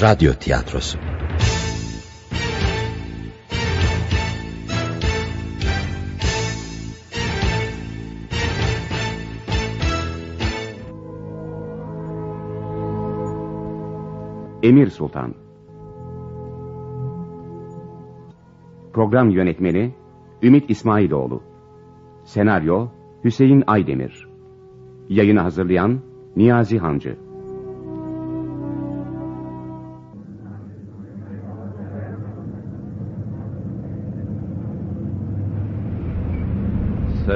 Radyo Tiyatrosu. Emir Sultan. Program Yönetmeni Ümit İsmailoğlu. Senaryo Hüseyin Aydemir. Yayını hazırlayan Niyazi Hancı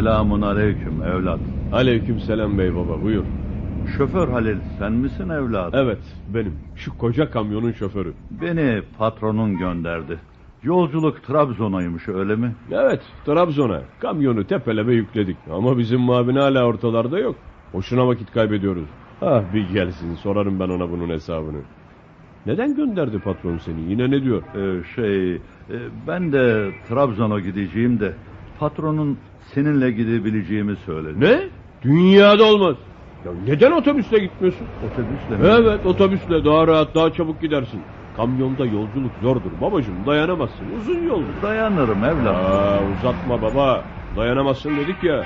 Selamun aleyküm evlat. Aleyküm selam bey baba buyur. Şoför Halil sen misin evlat? Evet benim şu koca kamyonun şoförü. Beni patronun gönderdi. Yolculuk Trabzon'aymış öyle mi? Evet Trabzon'a kamyonu tepeleme yükledik ama bizim mavin hala ortalarda yok. Boşuna vakit kaybediyoruz. Ah bir gelsin sorarım ben ona bunun hesabını. Neden gönderdi patron seni yine ne diyor? Ee, şey e, ben de Trabzon'a gideceğim de patronun seninle gidebileceğimi söyledi. Ne? Dünyada olmaz. Ya neden otobüsle gitmiyorsun? Otobüsle mi? Evet otobüsle daha rahat daha çabuk gidersin. Kamyonda yolculuk zordur babacığım dayanamazsın uzun yoldur. Dayanırım evlat. Aa, uzatma baba. Dayanamazsın dedik ya.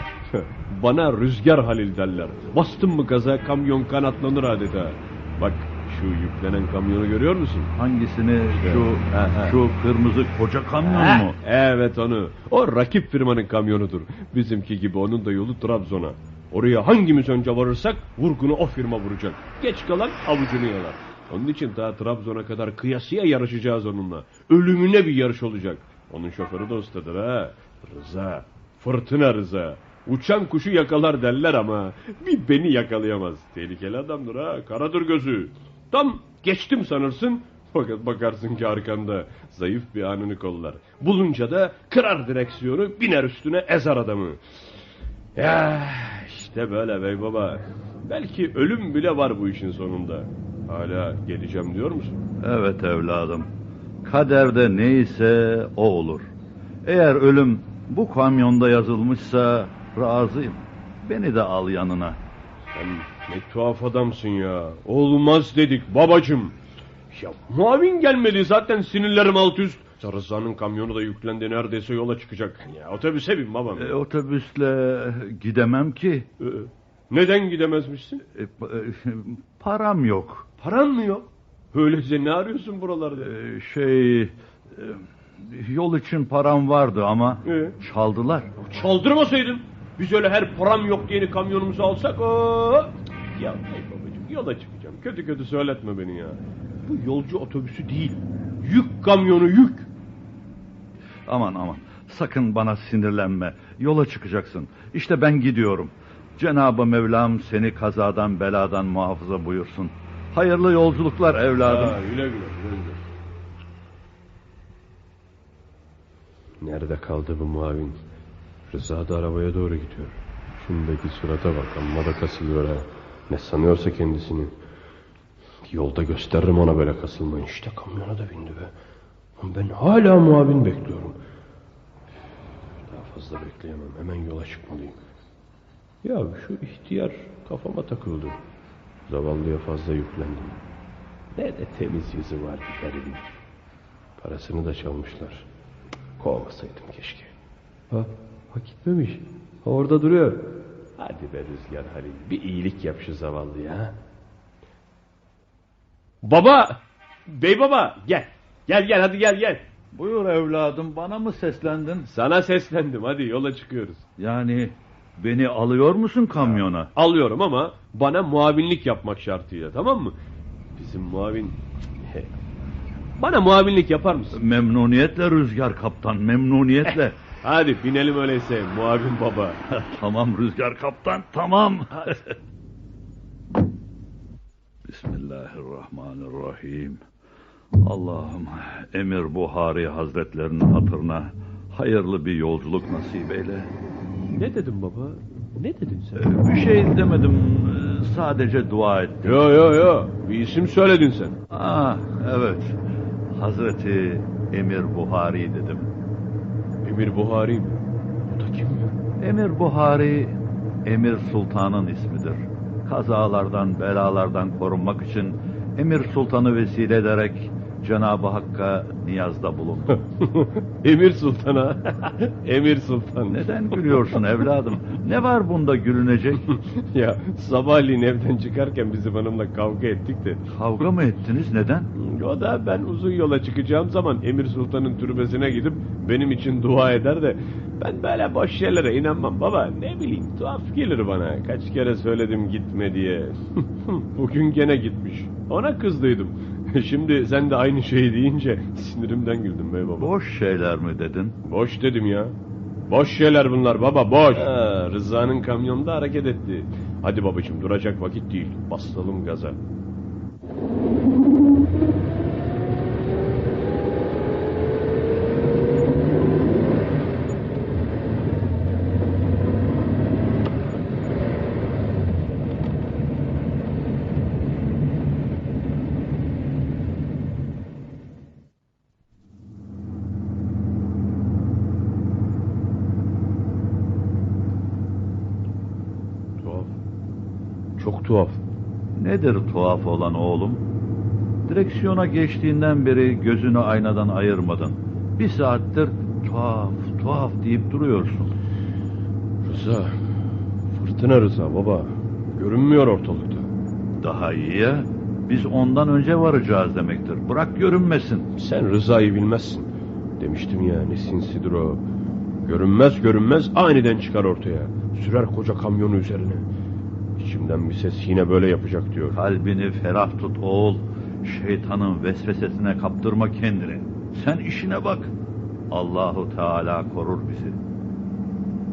Bana rüzgar Halil derler. Bastın mı gaza kamyon kanatlanır adeta. Bak şu yüklenen kamyonu görüyor musun? Hangisini şu Ha, ha. şu kırmızı koca kamyon mu? Evet onu. O rakip firmanın kamyonudur. Bizimki gibi onun da yolu Trabzon'a. Oraya hangimiz önce varırsak vurgunu o firma vuracak. Geç kalan avucunu yalar. Onun için daha Trabzon'a kadar kıyasıya yarışacağız onunla. Ölümüne bir yarış olacak. Onun şoförü de ustadır ha. Rıza. Fırtına Rıza. Uçan kuşu yakalar derler ama bir beni yakalayamaz. Tehlikeli adamdır ha. Karadır gözü. Tam geçtim sanırsın. Fakat bakarsın ki arkanda zayıf bir anını kollar. Bulunca da kırar direksiyonu biner üstüne ezer adamı. Ya işte böyle bey baba. Belki ölüm bile var bu işin sonunda. Hala geleceğim diyor musun? Evet evladım. Kaderde neyse o olur. Eğer ölüm bu kamyonda yazılmışsa razıyım. Beni de al yanına. Sen ne tuhaf adamsın ya. Olmaz dedik babacım. Ya muavin gelmedi zaten sinirlerim alt üst. Rıza'nın kamyonu da yüklendi neredeyse yola çıkacak. Ya otobüse bin babam. E, otobüsle gidemem ki. Ee, neden gidemezmişsin? E, e, param yok. Paran mı yok? Öyleyse ne arıyorsun buralarda? E, şey e, yol için param vardı ama Ee? çaldılar. Çaldırmasaydın. Biz öyle her param yok diye kamyonumuzu alsak. Oo. Ya hey babacığım yola çıkacağım. Kötü kötü söyletme beni ya. Bu yolcu otobüsü değil. Yük kamyonu yük. Aman aman sakın bana sinirlenme. Yola çıkacaksın. İşte ben gidiyorum. Cenab-ı Mevlam seni kazadan beladan muhafaza buyursun. Hayırlı yolculuklar evladım. Ha, güle güle, güle güle. Nerede kaldı bu muavin? Rıza da arabaya doğru gidiyor. Şundaki surata bak amma da kasılıyor ha. Ne sanıyorsa kendisini. Yolda gösteririm ona böyle kasılmayı. İşte kamyona da bindi be. Ben hala muavin bekliyorum. Daha fazla bekleyemem. Hemen yola çıkmalıyım. Ya şu ihtiyar kafama takıldı. Zavallıya fazla yüklendim. Ne de temiz yüzü var garibin. Parasını da çalmışlar. Kovmasaydım keşke. Ha, ha gitmemiş. Ha, orada duruyor. Hadi be Rüzgar Halil. Bir iyilik yap şu zavallıya. Baba! Bey baba gel. Gel gel hadi gel gel. Buyur evladım bana mı seslendin? Sana seslendim hadi yola çıkıyoruz. Yani beni alıyor musun kamyona? Alıyorum ama bana muavinlik yapmak şartıyla tamam mı? Bizim muavin... Bana muavinlik yapar mısın? Memnuniyetle Rüzgar Kaptan memnuniyetle. Hadi binelim öyleyse muavin baba. tamam Rüzgar Kaptan tamam. Bismillahirrahmanirrahim. Allah'ım Emir Buhari Hazretlerinin hatırına hayırlı bir yolculuk nasip eyle. ne dedim baba? Ne dedin sen? Ee, Bir şey demedim sadece dua ettim. Yo yo yo bir isim söyledin sen. Aa, evet Hazreti Emir Buhari dedim. Emir Buhari mi? Bu da kim ya? Emir Buhari Emir Sultan'ın ismidir. Kazalardan, belalardan korunmak için Emir Sultan'ı vesile ederek Cenab-ı Hakk'a niyazda bulundu. Emir Sultan'a. Emir Sultan. Neden gülüyorsun evladım? Ne var bunda gülünecek? ya sabahleyin evden çıkarken bizim hanımla kavga ettik de. Kavga mı ettiniz? Neden? O da ben uzun yola çıkacağım zaman Emir Sultan'ın türbesine gidip benim için dua eder de ben böyle boş şeylere inanmam baba. Ne bileyim tuhaf gelir bana. Kaç kere söyledim gitme diye. Bugün gene gitmiş. Ona kızdıydım. Şimdi sen de aynı şeyi deyince sinirimden güldüm bey baba. Boş şeyler mi dedin? Boş dedim ya. Boş şeyler bunlar baba boş. Ha, Rıza'nın kamyonda hareket etti. Hadi babacığım duracak vakit değil. Basalım gaza. Tuhaf. Çok tuhaf. Nedir tuhaf olan oğlum? Direksiyona geçtiğinden beri gözünü aynadan ayırmadın. Bir saattir tuhaf, tuhaf deyip duruyorsun. Rıza. Fırtına Rıza baba. Görünmüyor ortalıkta. Daha iyi ya. Biz ondan önce varacağız demektir. Bırak görünmesin. Sen Rıza'yı bilmezsin. Demiştim ya ne sinsidir o. Görünmez görünmez aniden çıkar ortaya. Sürer koca kamyonu üzerine. İçimden bir ses yine böyle yapacak diyor. Kalbini ferah tut oğul. Şeytanın vesvesesine kaptırma kendini. Sen işine bak. Allahu Teala korur bizi.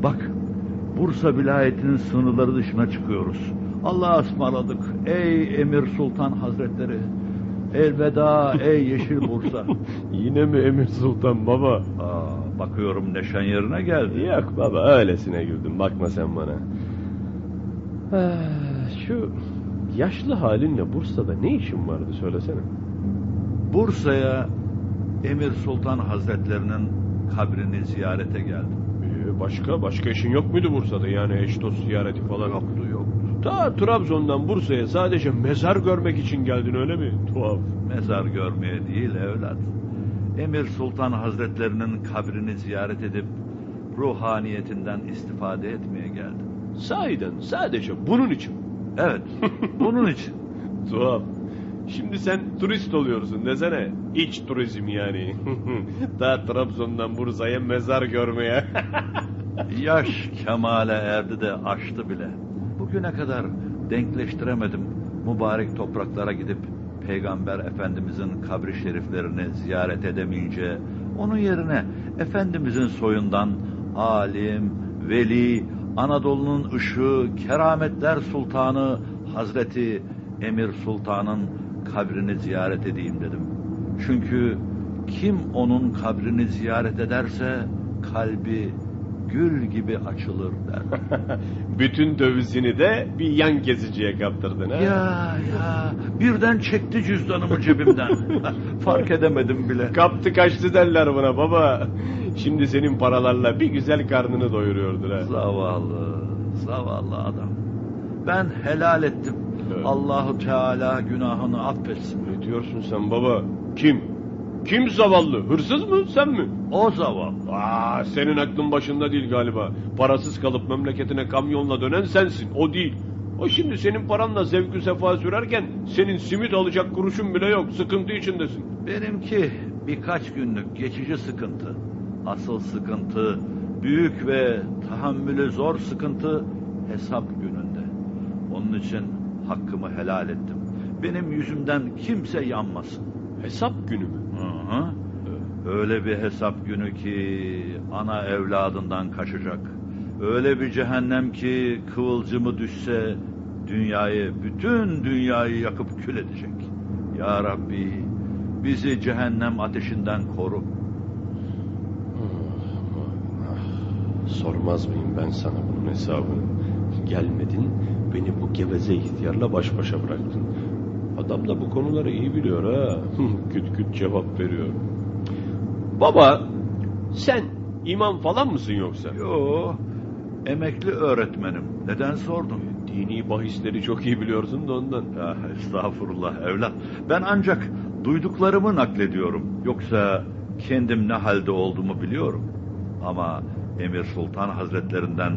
Bak, Bursa vilayetinin sınırları dışına çıkıyoruz. Allah'a ısmarladık. Ey Emir Sultan Hazretleri. Elveda ey Yeşil Bursa. Yine mi Emir Sultan baba? Aa, bakıyorum neşen yerine geldi. Yok baba öylesine güldüm bakma sen bana. Ah, Şu yaşlı halinle Bursa'da ne işin vardı söylesene. Bursa'ya Emir Sultan Hazretlerinin kabrini ziyarete geldim. Ee, başka başka işin yok muydu Bursa'da yani eş dost ziyareti falan? Yoktu yoktu. Ta Trabzon'dan Bursa'ya sadece mezar görmek için geldin öyle mi? Tuhaf. Mezar görmeye değil evlat. Emir Sultan Hazretlerinin kabrini ziyaret edip ruhaniyetinden istifade etmeye geldim. Sahiden sadece bunun için. Evet, bunun için. Tuhaf. Şimdi sen turist oluyorsun desene. İç turizm yani. Ta Trabzon'dan Bursa'ya mezar görmeye. Yaş kemale erdi de aştı bile. Bugüne kadar denkleştiremedim. Mübarek topraklara gidip Peygamber Efendimizin kabri şeriflerini ziyaret edemeyince onun yerine Efendimizin soyundan alim, veli, Anadolu'nun ışığı, kerametler sultanı Hazreti Emir Sultan'ın kabrini ziyaret edeyim dedim. Çünkü kim onun kabrini ziyaret ederse kalbi gül gibi açılır der. Bütün dövizini de bir yan kesiciye kaptırdın ha? ya ya birden çekti cüzdanımı cebimden. Fark edemedim bile. Kaptı kaçtı derler buna baba. Şimdi senin paralarla bir güzel karnını doyuruyordur ha. Zavallı, zavallı adam. Ben helal ettim. Evet. Allahu Teala günahını affetsin. Ne diyorsun sen baba? Kim? Kim zavallı? Hırsız mı sen mi? O zavallı. Aa, senin aklın başında değil galiba. Parasız kalıp memleketine kamyonla dönen sensin. O değil. O şimdi senin paranla zevkü sefa sürerken senin simit alacak kuruşun bile yok. Sıkıntı içindesin. Benimki birkaç günlük geçici sıkıntı. Asıl sıkıntı, büyük ve tahammülü zor sıkıntı hesap gününde. Onun için hakkımı helal ettim. Benim yüzümden kimse yanmasın. Hesap günü mü? Hı hı. Öyle bir hesap günü ki ana evladından kaçacak. Öyle bir cehennem ki kıvılcımı düşse dünyayı, bütün dünyayı yakıp kül edecek. Ya Rabbi bizi cehennem ateşinden koru. Sormaz mıyım ben sana bunun hesabını? Gelmedin, beni bu geveze ihtiyarla baş başa bıraktın. Adam da bu konuları iyi biliyor ha. küt küt cevap veriyor. Baba, sen imam falan mısın yoksa? Yo, emekli öğretmenim. Neden sordun? Dini bahisleri çok iyi biliyorsun da ondan. Ya estağfurullah evlat. Ben ancak duyduklarımı naklediyorum. Yoksa kendim ne halde olduğumu biliyorum. Ama Emir Sultan Hazretlerinden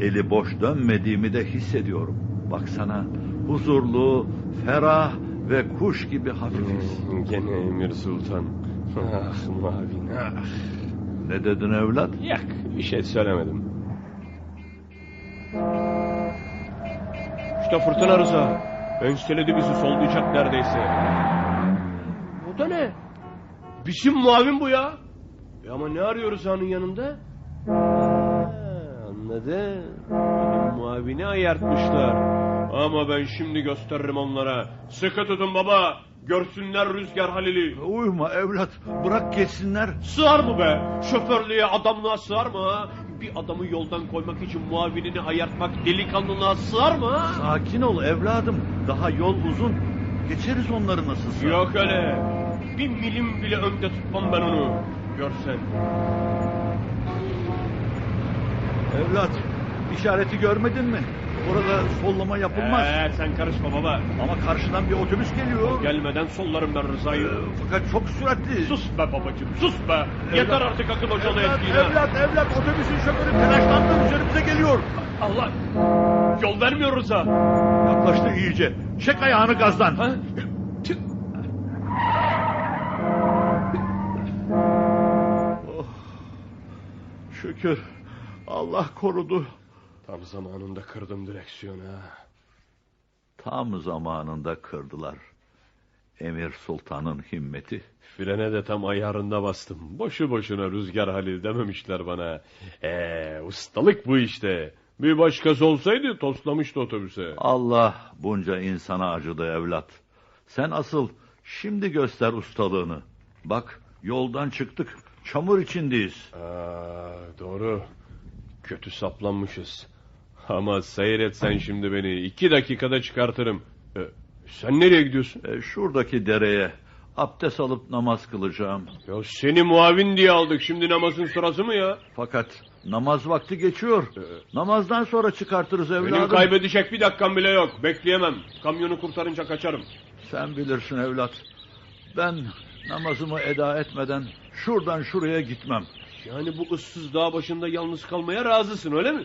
eli boş dönmediğimi de hissediyorum. Baksana huzurlu, ferah ve kuş gibi hafifiz. Hmm, Gene Emir Sultan. Ah Mavin ah. Ne dedin evlat? Yak bir şey söylemedim. İşte fırtına Rıza. Enseledi bizi sollayacak neredeyse. Bu da ne? Bizim muavin bu ya. E ama ne arıyoruz hanın yanında? Ha, anladım. Muavini ayartmışlar. Ama ben şimdi gösteririm onlara. Sıkı tutun baba. Görsünler Rüzgar Halil'i. Uyuma evlat. Bırak geçsinler. Sığar mı be? Şoförlüğe, adamlığa sığar mı ha? Bir adamı yoldan koymak için muavinini ayartmak delikanlılığa sığar mı ha? Sakin ol evladım. Daha yol uzun. Geçeriz onları nasılsa. Yok öyle. Bir milim bile önde tutmam ben onu. Görsen. Evlat, işareti görmedin mi? Orada sollama yapılmaz. Ee, sen karışma baba. Ama karşıdan bir otobüs geliyor. Gelmeden sollarım ben Rıza'yı. Ee, fakat çok süratli. Sus be babacığım sus be. Yeter artık akıl hocalı Evlat, ettiğine. evlat, evlat, otobüsün şoförü telaşlandı üzerimize geliyor. Allah. Yol vermiyor Rıza. Yaklaştı iyice. Çek ayağını gazdan. Ha? Oh, şükür. Allah korudu. Tam zamanında kırdım direksiyonu ha. Tam zamanında kırdılar. Emir Sultan'ın himmeti. Frene de tam ayarında bastım. Boşu boşuna Rüzgar Halil dememişler bana. Eee ustalık bu işte. Bir başkası olsaydı toslamıştı otobüse. Allah bunca insana acıdı evlat. Sen asıl şimdi göster ustalığını. Bak yoldan çıktık. Çamur içindeyiz. Aa, doğru. Kötü saplanmışız. Ama seyret sen şimdi beni. iki dakikada çıkartırım. E, sen nereye gidiyorsun? E, şuradaki dereye abdest alıp namaz kılacağım. Ya seni muavin diye aldık. Şimdi namazın sırası mı ya? Fakat namaz vakti geçiyor. Ee, Namazdan sonra çıkartırız Benim evladım. kaybedecek bir dakikam bile yok. Bekleyemem. Kamyonu kurtarınca kaçarım. Sen bilirsin evlat. Ben namazımı eda etmeden şuradan şuraya gitmem. Yani bu ıssız dağ başında yalnız kalmaya razısın öyle mi?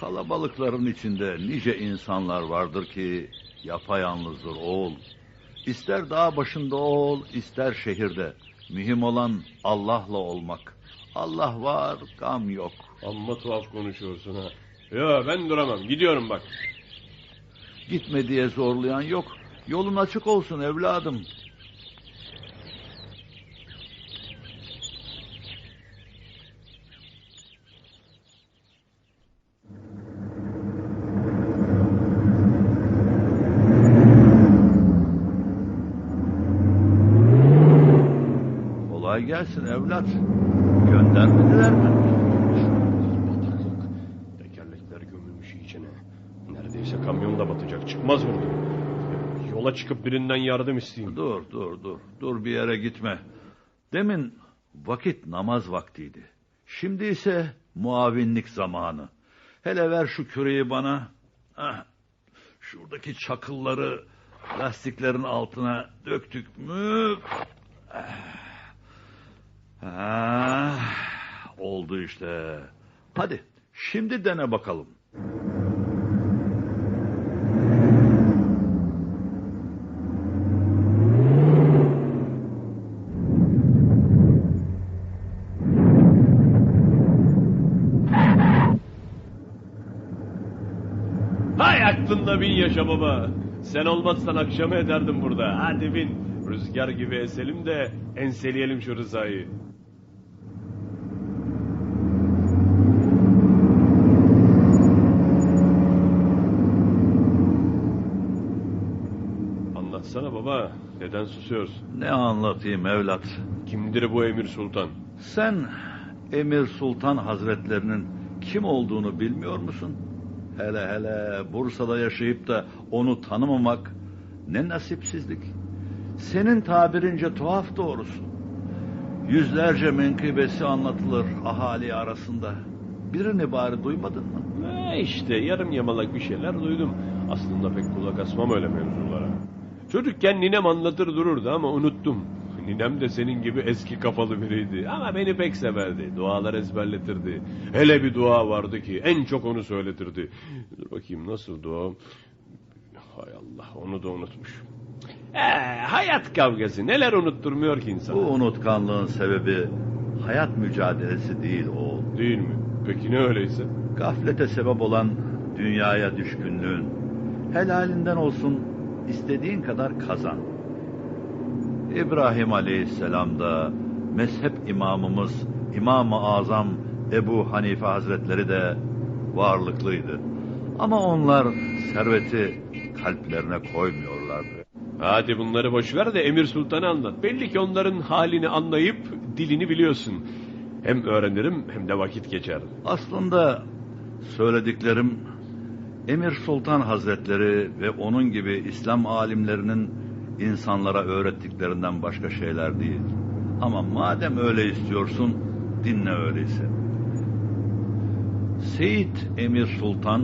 Kalabalıkların içinde nice insanlar vardır ki yapayalnızdır oğul. İster dağ başında ol, ister şehirde. Mühim olan Allah'la olmak. Allah var, gam yok. Amma tuhaf konuşuyorsun ha. Ya ben duramam. Gidiyorum bak. Gitme diye zorlayan yok. Yolun açık olsun evladım. Kolay gelsin evlat. Göndermediler mi? Bataklık. Tekerlekler gömülmüş içine. Neredeyse kamyon da batacak. Çıkmaz buradan. Yola çıkıp birinden yardım isteyeyim. Dur dur dur. Dur bir yere gitme. Demin vakit namaz vaktiydi. Şimdi ise muavinlik zamanı. Hele ver şu küreği bana. Ah, şuradaki çakılları lastiklerin altına döktük mü? Ah, oldu işte. Hadi şimdi dene bakalım. Hay aklında bin yaşa baba. Sen olmazsan akşamı ederdim burada. Hadi bin. Rüzgar gibi eselim de enseleyelim şu Rıza'yı. Anlatsana baba. Neden susuyorsun? Ne anlatayım evlat? Kimdir bu Emir Sultan? Sen Emir Sultan Hazretlerinin kim olduğunu bilmiyor musun? Hele hele Bursa'da yaşayıp da onu tanımamak ne nasipsizlik. Senin tabirince tuhaf doğrusu. Yüzlerce menkıbesi anlatılır ahali arasında. Birini bari duymadın mı? E işte yarım yamalak bir şeyler duydum. Aslında pek kulak asmam öyle mevzulara. Çocukken ninem anlatır dururdu ama unuttum. Ninem de senin gibi eski kafalı biriydi ama beni pek severdi. Dualar ezberletirdi. Hele bir dua vardı ki en çok onu söyletirdi. Dur bakayım nasıl dua? Hay Allah onu da unutmuş. Ee, hayat kavgası neler unutturmuyor ki Bu insan? unutkanlığın sebebi hayat mücadelesi değil oğul. Değil mi? Peki ne öyleyse? Gaflete sebep olan dünyaya düşkünlüğün. Helalinden olsun istediğin kadar kazan. İbrahim Aleyhisselam da mezhep imamımız İmam-ı Azam Ebu Hanife Hazretleri de varlıklıydı. Ama onlar serveti kalplerine koymuyorlardı. Hadi bunları boş ver de Emir Sultan'ı anlat. Belli ki onların halini anlayıp dilini biliyorsun. Hem öğrenirim hem de vakit geçer. Aslında söylediklerim Emir Sultan Hazretleri ve onun gibi İslam alimlerinin insanlara öğrettiklerinden başka şeyler değil. Ama madem öyle istiyorsun dinle öyleyse. Seyit Emir Sultan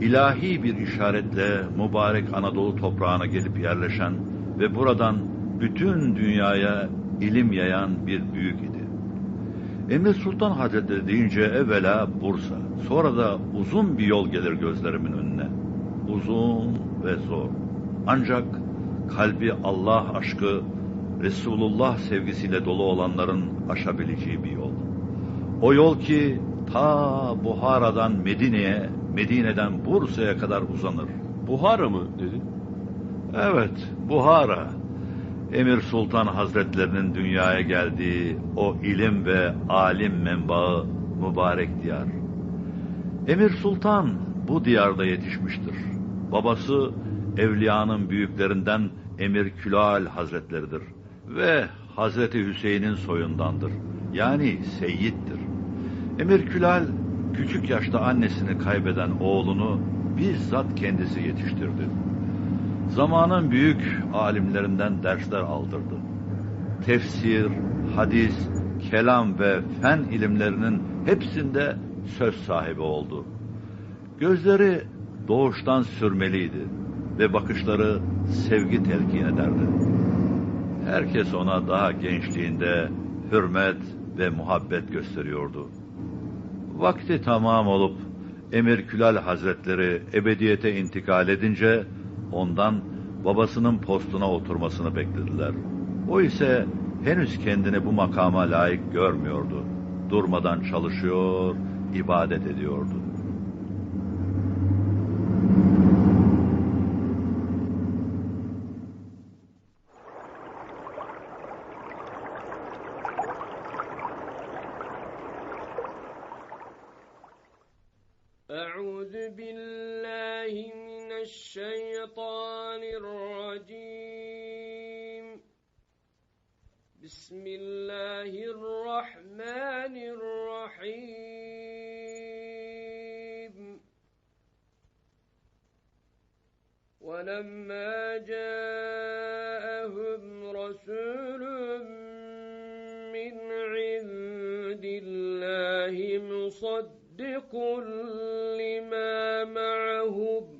ilahi bir işaretle mübarek Anadolu toprağına gelip yerleşen ve buradan bütün dünyaya ilim yayan bir büyük idi. Emir Sultan Hazretleri deyince evvela Bursa, sonra da uzun bir yol gelir gözlerimin önüne. Uzun ve zor. Ancak kalbi Allah aşkı, Resulullah sevgisiyle dolu olanların aşabileceği bir yol. O yol ki ta Buhara'dan Medine'ye, Medine'den Bursa'ya kadar uzanır. Buhara mı dedin? Evet, Buhara. Emir Sultan Hazretlerinin dünyaya geldiği o ilim ve alim menbaı mübarek diyar. Emir Sultan bu diyarda yetişmiştir. Babası evliyanın büyüklerinden Emir Külal Hazretleridir ve Hazreti Hüseyin'in soyundandır. Yani seyyittir. Emir Külal küçük yaşta annesini kaybeden oğlunu bizzat kendisi yetiştirdi. Zamanın büyük alimlerinden dersler aldırdı. Tefsir, hadis, kelam ve fen ilimlerinin hepsinde söz sahibi oldu. Gözleri doğuştan sürmeliydi ve bakışları sevgi telkin ederdi. Herkes ona daha gençliğinde hürmet ve muhabbet gösteriyordu. Vakti tamam olup Emir Külal Hazretleri ebediyete intikal edince ondan babasının postuna oturmasını beklediler. O ise henüz kendini bu makama layık görmüyordu. Durmadan çalışıyor, ibadet ediyordu. الشيطان الرجيم. بسم الله الرحمن الرحيم. ولما جاءهم رسول من عند الله مصدق لما معهم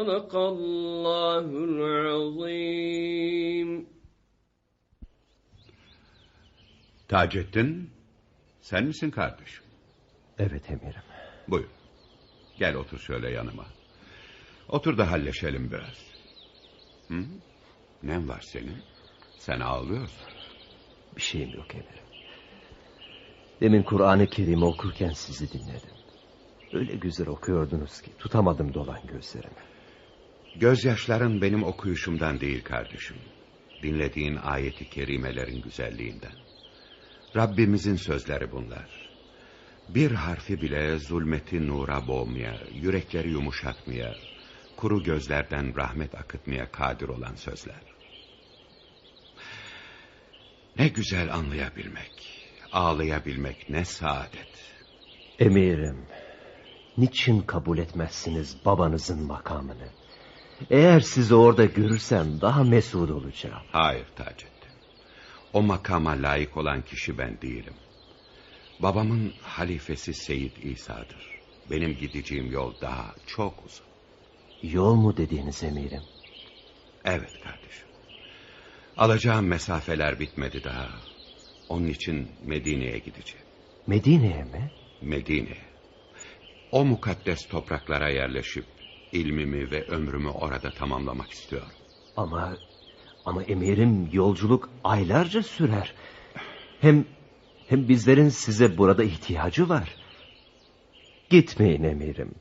Sadakallahul azim. Taceddin, sen misin kardeşim? Evet emirim. Buyur. Gel otur şöyle yanıma. Otur da halleşelim biraz. Hı? Ne var senin? Sen ağlıyorsun. Bir şeyim yok emirim. Demin Kur'an-ı Kerim'i okurken sizi dinledim. Öyle güzel okuyordunuz ki tutamadım dolan gözlerimi. Gözyaşların benim okuyuşumdan değil kardeşim. Dinlediğin ayeti kerimelerin güzelliğinden. Rabbimizin sözleri bunlar. Bir harfi bile zulmeti nura boğmaya, yürekleri yumuşatmaya, kuru gözlerden rahmet akıtmaya kadir olan sözler. Ne güzel anlayabilmek, ağlayabilmek ne saadet. Emirim, niçin kabul etmezsiniz babanızın makamını? Eğer sizi orada görürsem daha mesut olacağım. Hayır Taceddin. O makama layık olan kişi ben değilim. Babamın halifesi Seyit İsa'dır. Benim gideceğim yol daha çok uzun. Yol mu dediğiniz emirim? Evet kardeşim. Alacağım mesafeler bitmedi daha. Onun için Medine'ye gideceğim. Medine'ye mi? Medine'ye. O mukaddes topraklara yerleşip ilmimi ve ömrümü orada tamamlamak istiyorum. Ama ama emirim yolculuk aylarca sürer. Hem hem bizlerin size burada ihtiyacı var. Gitmeyin emirim.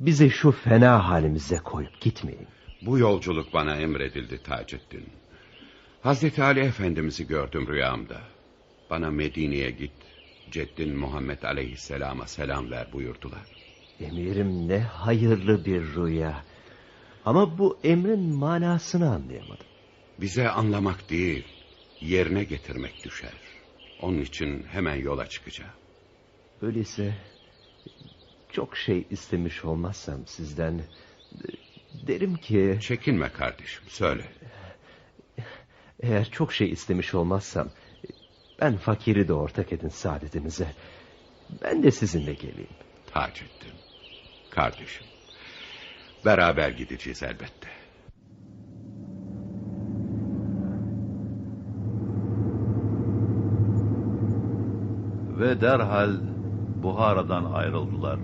Bizi şu fena halimize koyup gitmeyin. Bu yolculuk bana emredildi Taceddin. Hazreti Ali Efendimiz'i gördüm rüyamda. Bana Medine'ye git, Ceddin Muhammed Aleyhisselam'a selam ver buyurdular. Emirim ne hayırlı bir rüya. Ama bu emrin manasını anlayamadım. Bize anlamak değil, yerine getirmek düşer. Onun için hemen yola çıkacağım. Öyleyse çok şey istemiş olmazsam sizden derim ki Çekinme kardeşim, söyle. eğer çok şey istemiş olmazsam ben fakiri de ortak edin saadetinize. Ben de sizinle geleyim. Taceddin, kardeşim. Beraber gideceğiz elbette. Ve derhal Buhara'dan ayrıldılar.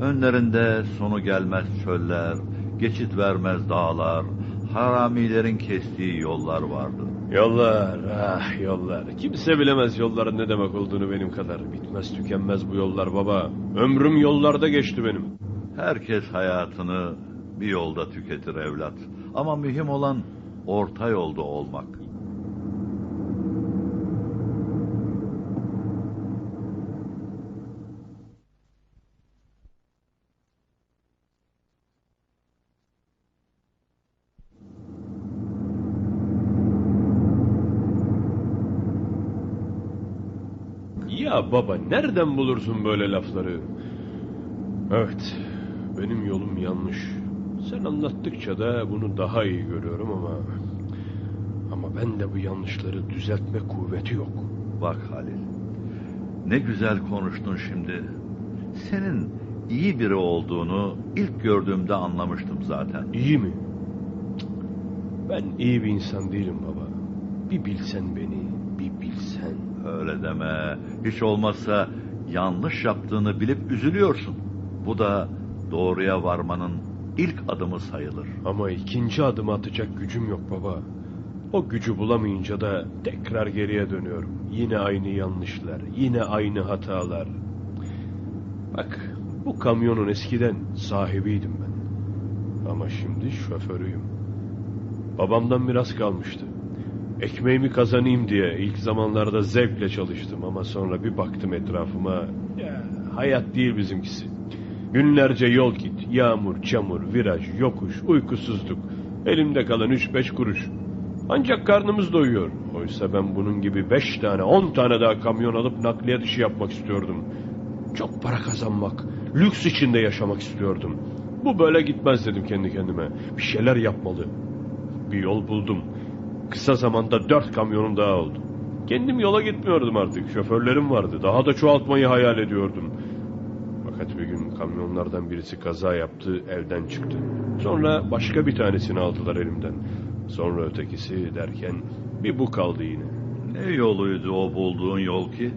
Önlerinde sonu gelmez çöller, geçit vermez dağlar, haramilerin kestiği yollar vardı. Yollar, ah yollar. Kimse bilemez yolların ne demek olduğunu benim kadar. Bitmez tükenmez bu yollar baba. Ömrüm yollarda geçti benim. Herkes hayatını bir yolda tüketir evlat. Ama mühim olan orta yolda olmak. Ya baba nereden bulursun böyle lafları? Evet, benim yolum yanlış. Sen anlattıkça da bunu daha iyi görüyorum ama... Ama ben de bu yanlışları düzeltme kuvveti yok. Bak Halil, ne güzel konuştun şimdi. Senin iyi biri olduğunu ilk gördüğümde anlamıştım zaten. İyi mi? Ben iyi bir insan değilim baba. Bir bilsen beni, bir bilsen. Öyle deme. Hiç olmazsa yanlış yaptığını bilip üzülüyorsun. Bu da doğruya varmanın ilk adımı sayılır. Ama ikinci adım atacak gücüm yok baba. O gücü bulamayınca da tekrar geriye dönüyorum. Yine aynı yanlışlar, yine aynı hatalar. Bak, bu kamyonun eskiden sahibiydim ben. Ama şimdi şoförüyüm. Babamdan miras kalmıştı. Ekmeğimi kazanayım diye ilk zamanlarda zevkle çalıştım ama sonra bir baktım etrafıma. Ya, hayat değil bizimkisi. Günlerce yol git, yağmur, çamur, viraj, yokuş, uykusuzluk. Elimde kalan üç beş kuruş. Ancak karnımız doyuyor. Oysa ben bunun gibi beş tane, on tane daha kamyon alıp nakliyat işi yapmak istiyordum. Çok para kazanmak, lüks içinde yaşamak istiyordum. Bu böyle gitmez dedim kendi kendime. Bir şeyler yapmalı. Bir yol buldum. Kısa zamanda dört kamyonum daha oldu. Kendim yola gitmiyordum artık. Şoförlerim vardı. Daha da çoğaltmayı hayal ediyordum. Fakat bir gün kamyonlardan birisi kaza yaptı, evden çıktı. Sonra başka bir tanesini aldılar elimden. Sonra ötekisi derken bir bu kaldı yine. Ne yoluydu o bulduğun yol ki?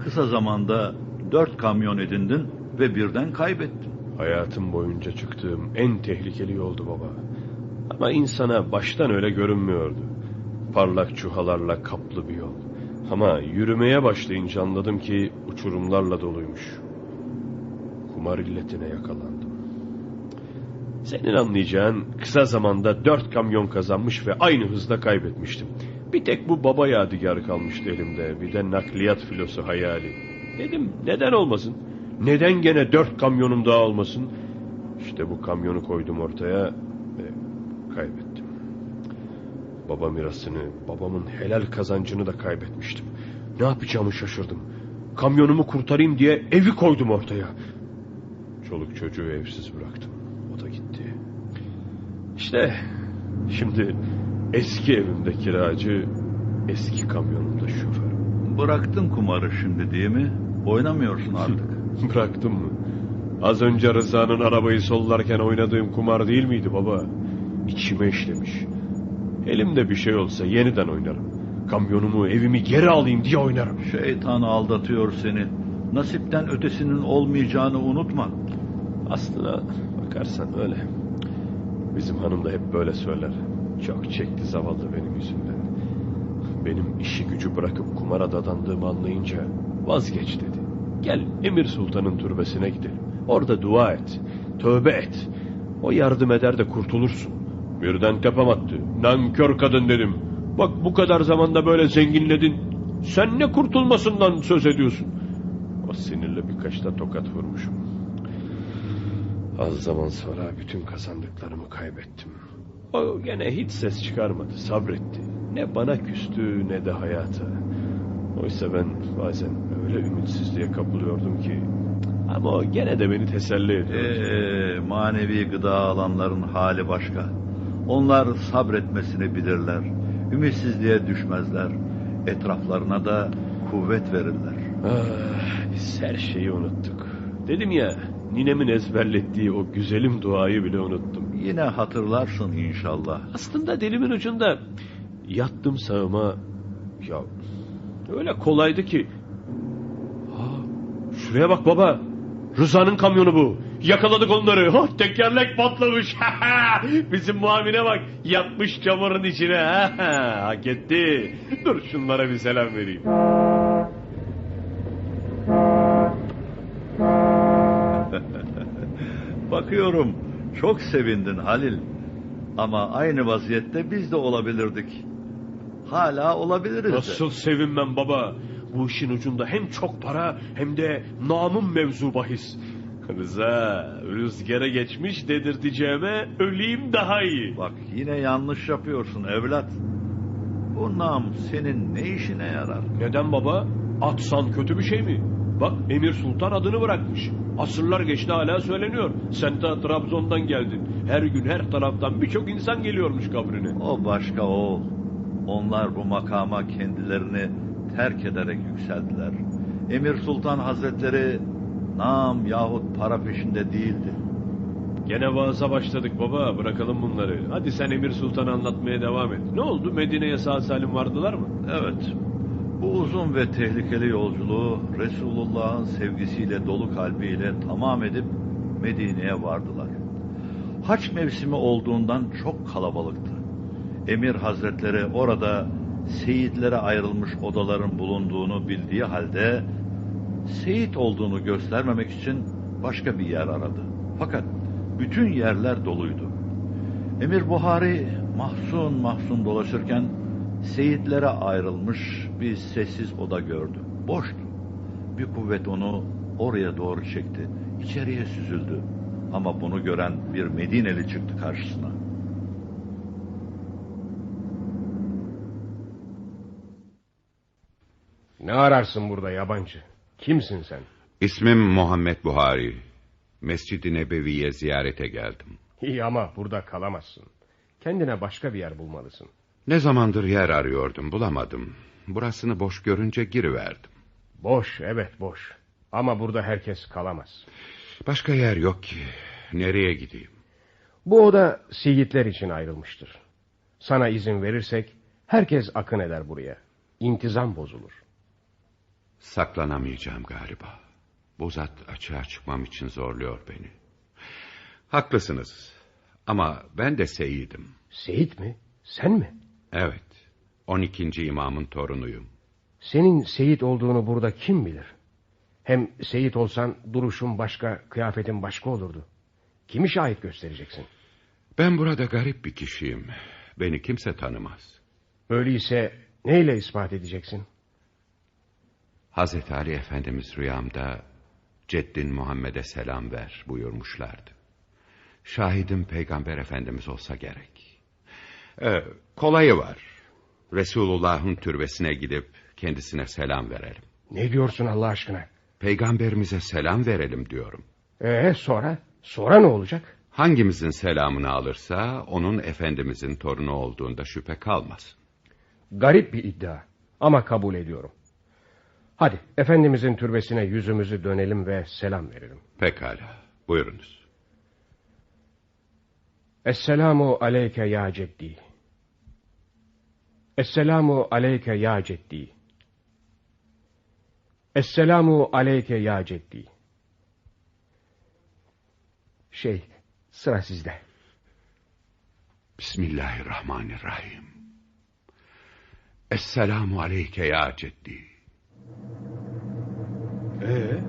Kısa zamanda dört kamyon edindin ve birden kaybettin. Hayatım boyunca çıktığım en tehlikeli yoldu baba. Ama insana baştan öyle görünmüyordu. Parlak çuhalarla kaplı bir yol. Ama yürümeye başlayınca anladım ki uçurumlarla doluymuş. Kumar illetine yakalandım. Senin anlayacağın kısa zamanda dört kamyon kazanmış ve aynı hızda kaybetmiştim. Bir tek bu baba yadigarı kalmıştı elimde. Bir de nakliyat filosu hayali. Dedim neden olmasın? Neden gene dört kamyonum daha olmasın? İşte bu kamyonu koydum ortaya ve kaybettim. Baba mirasını, babamın helal kazancını da kaybetmiştim. Ne yapacağımı şaşırdım. Kamyonumu kurtarayım diye evi koydum ortaya. Çoluk çocuğu evsiz bıraktım. O da gitti. İşte şimdi eski evimde kiracı, eski kamyonumda şoför. Bıraktın kumarı şimdi değil mi? Oynamıyorsun artık. Bıraktım mı? Az önce Rıza'nın arabayı sollarken oynadığım kumar değil miydi baba? İçime işlemiş. Elimde bir şey olsa yeniden oynarım. Kamyonumu, evimi geri alayım diye oynarım. Şeytan aldatıyor seni. Nasipten ötesinin olmayacağını unutma. Aslına bakarsan öyle. Bizim hanım da hep böyle söyler. Çok çekti zavallı benim yüzümden. Benim işi gücü bırakıp kumara dadandığımı anlayınca vazgeç dedi. Gel Emir Sultan'ın türbesine gidelim. Orada dua et. Tövbe et. O yardım eder de kurtulursun. Birden tepem attı. Nankör kadın dedim. Bak bu kadar zamanda böyle zenginledin. Sen ne kurtulmasından söz ediyorsun? O sinirle birkaç da tokat vurmuşum. Az zaman sonra bütün kazandıklarımı kaybettim. O gene hiç ses çıkarmadı, sabretti. Ne bana küstü ne de hayata. Oysa ben bazen öyle ümitsizliğe kapılıyordum ki... Ama o gene de beni teselli ediyordu. Ee, manevi gıda alanların hali başka. Onlar sabretmesini bilirler. Ümitsizliğe düşmezler. Etraflarına da kuvvet verirler. Ah, biz her şeyi unuttuk. Dedim ya, ninemin ezberlettiği o güzelim duayı bile unuttum. Yine hatırlarsın inşallah. Aslında dilimin ucunda yattım sağıma. Ya öyle kolaydı ki. Ha, şuraya bak baba. Rıza'nın kamyonu bu. Yakaladık onları. Ha, tekerlek patlamış. Bizim muamine bak. Yatmış çamurun içine. Ha, hak etti. Dur şunlara bir selam vereyim. Bakıyorum çok sevindin Halil. Ama aynı vaziyette biz de olabilirdik. Hala olabiliriz de. Nasıl sevinmem baba. Bu işin ucunda hem çok para hem de namım mevzu bahis. Rıza rüzgara geçmiş dedirteceğime öleyim daha iyi. Bak yine yanlış yapıyorsun evlat. Bu nam senin ne işine yarar? Neden baba? Atsan kötü bir şey mi? Bak Emir Sultan adını bırakmış. Asırlar geçti hala söyleniyor. Sen de Trabzon'dan geldin. Her gün her taraftan birçok insan geliyormuş kabrine. O başka oğul. Onlar bu makama kendilerini terk ederek yükseldiler. Emir Sultan Hazretleri nam yahut para peşinde değildi. Gene vaaza başladık baba bırakalım bunları. Hadi sen Emir Sultan'ı anlatmaya devam et. Ne oldu Medine'ye sağ salim vardılar mı? Evet, bu uzun ve tehlikeli yolculuğu Resulullah'ın sevgisiyle dolu kalbiyle tamam edip Medine'ye vardılar. Haç mevsimi olduğundan çok kalabalıktı. Emir Hazretleri orada seyitlere ayrılmış odaların bulunduğunu bildiği halde seyit olduğunu göstermemek için başka bir yer aradı. Fakat bütün yerler doluydu. Emir Buhari mahzun mahzun dolaşırken seyitlere ayrılmış bir sessiz oda gördü. Boştu. Bir kuvvet onu oraya doğru çekti. İçeriye süzüldü. Ama bunu gören bir Medineli çıktı karşısına. Ne ararsın burada yabancı? Kimsin sen? İsmim Muhammed Buhari. Mescid-i Nebevi'ye ziyarete geldim. İyi ama burada kalamazsın. Kendine başka bir yer bulmalısın. Ne zamandır yer arıyordum, bulamadım. Burasını boş görünce giriverdim. Boş, evet boş. Ama burada herkes kalamaz. Başka yer yok ki. Nereye gideyim? Bu oda seyitler için ayrılmıştır. Sana izin verirsek herkes akın eder buraya. İntizam bozulur. Saklanamayacağım galiba. Bu zat açığa çıkmam için zorluyor beni. Haklısınız. Ama ben de seyidim. Seyit mi? Sen mi? Evet. 12. imamın torunuyum. Senin seyit olduğunu burada kim bilir? Hem seyit olsan duruşun başka, kıyafetin başka olurdu. Kimi şahit göstereceksin? Ben burada garip bir kişiyim. Beni kimse tanımaz. Öyleyse neyle ispat edeceksin? Hazreti Ali Efendimiz rüyamda Ceddin Muhammed'e selam ver buyurmuşlardı. Şahidim Peygamber Efendimiz olsa gerek. Ee, kolayı var. Resulullah'ın türbesine gidip kendisine selam verelim. Ne diyorsun Allah aşkına? Peygamberimize selam verelim diyorum. Ee sonra? Sonra ne olacak? Hangimizin selamını alırsa onun Efendimizin torunu olduğunda şüphe kalmaz. Garip bir iddia ama kabul ediyorum. Hadi Efendimizin türbesine yüzümüzü dönelim ve selam verelim. Pekala buyurunuz. Esselamu aleyke ya ceddi. Esselamu aleyke ya ceddi. Esselamu aleyke ya ceddi. Şey, sıra sizde. Bismillahirrahmanirrahim. Esselamu aleyke ya ceddi. Ee,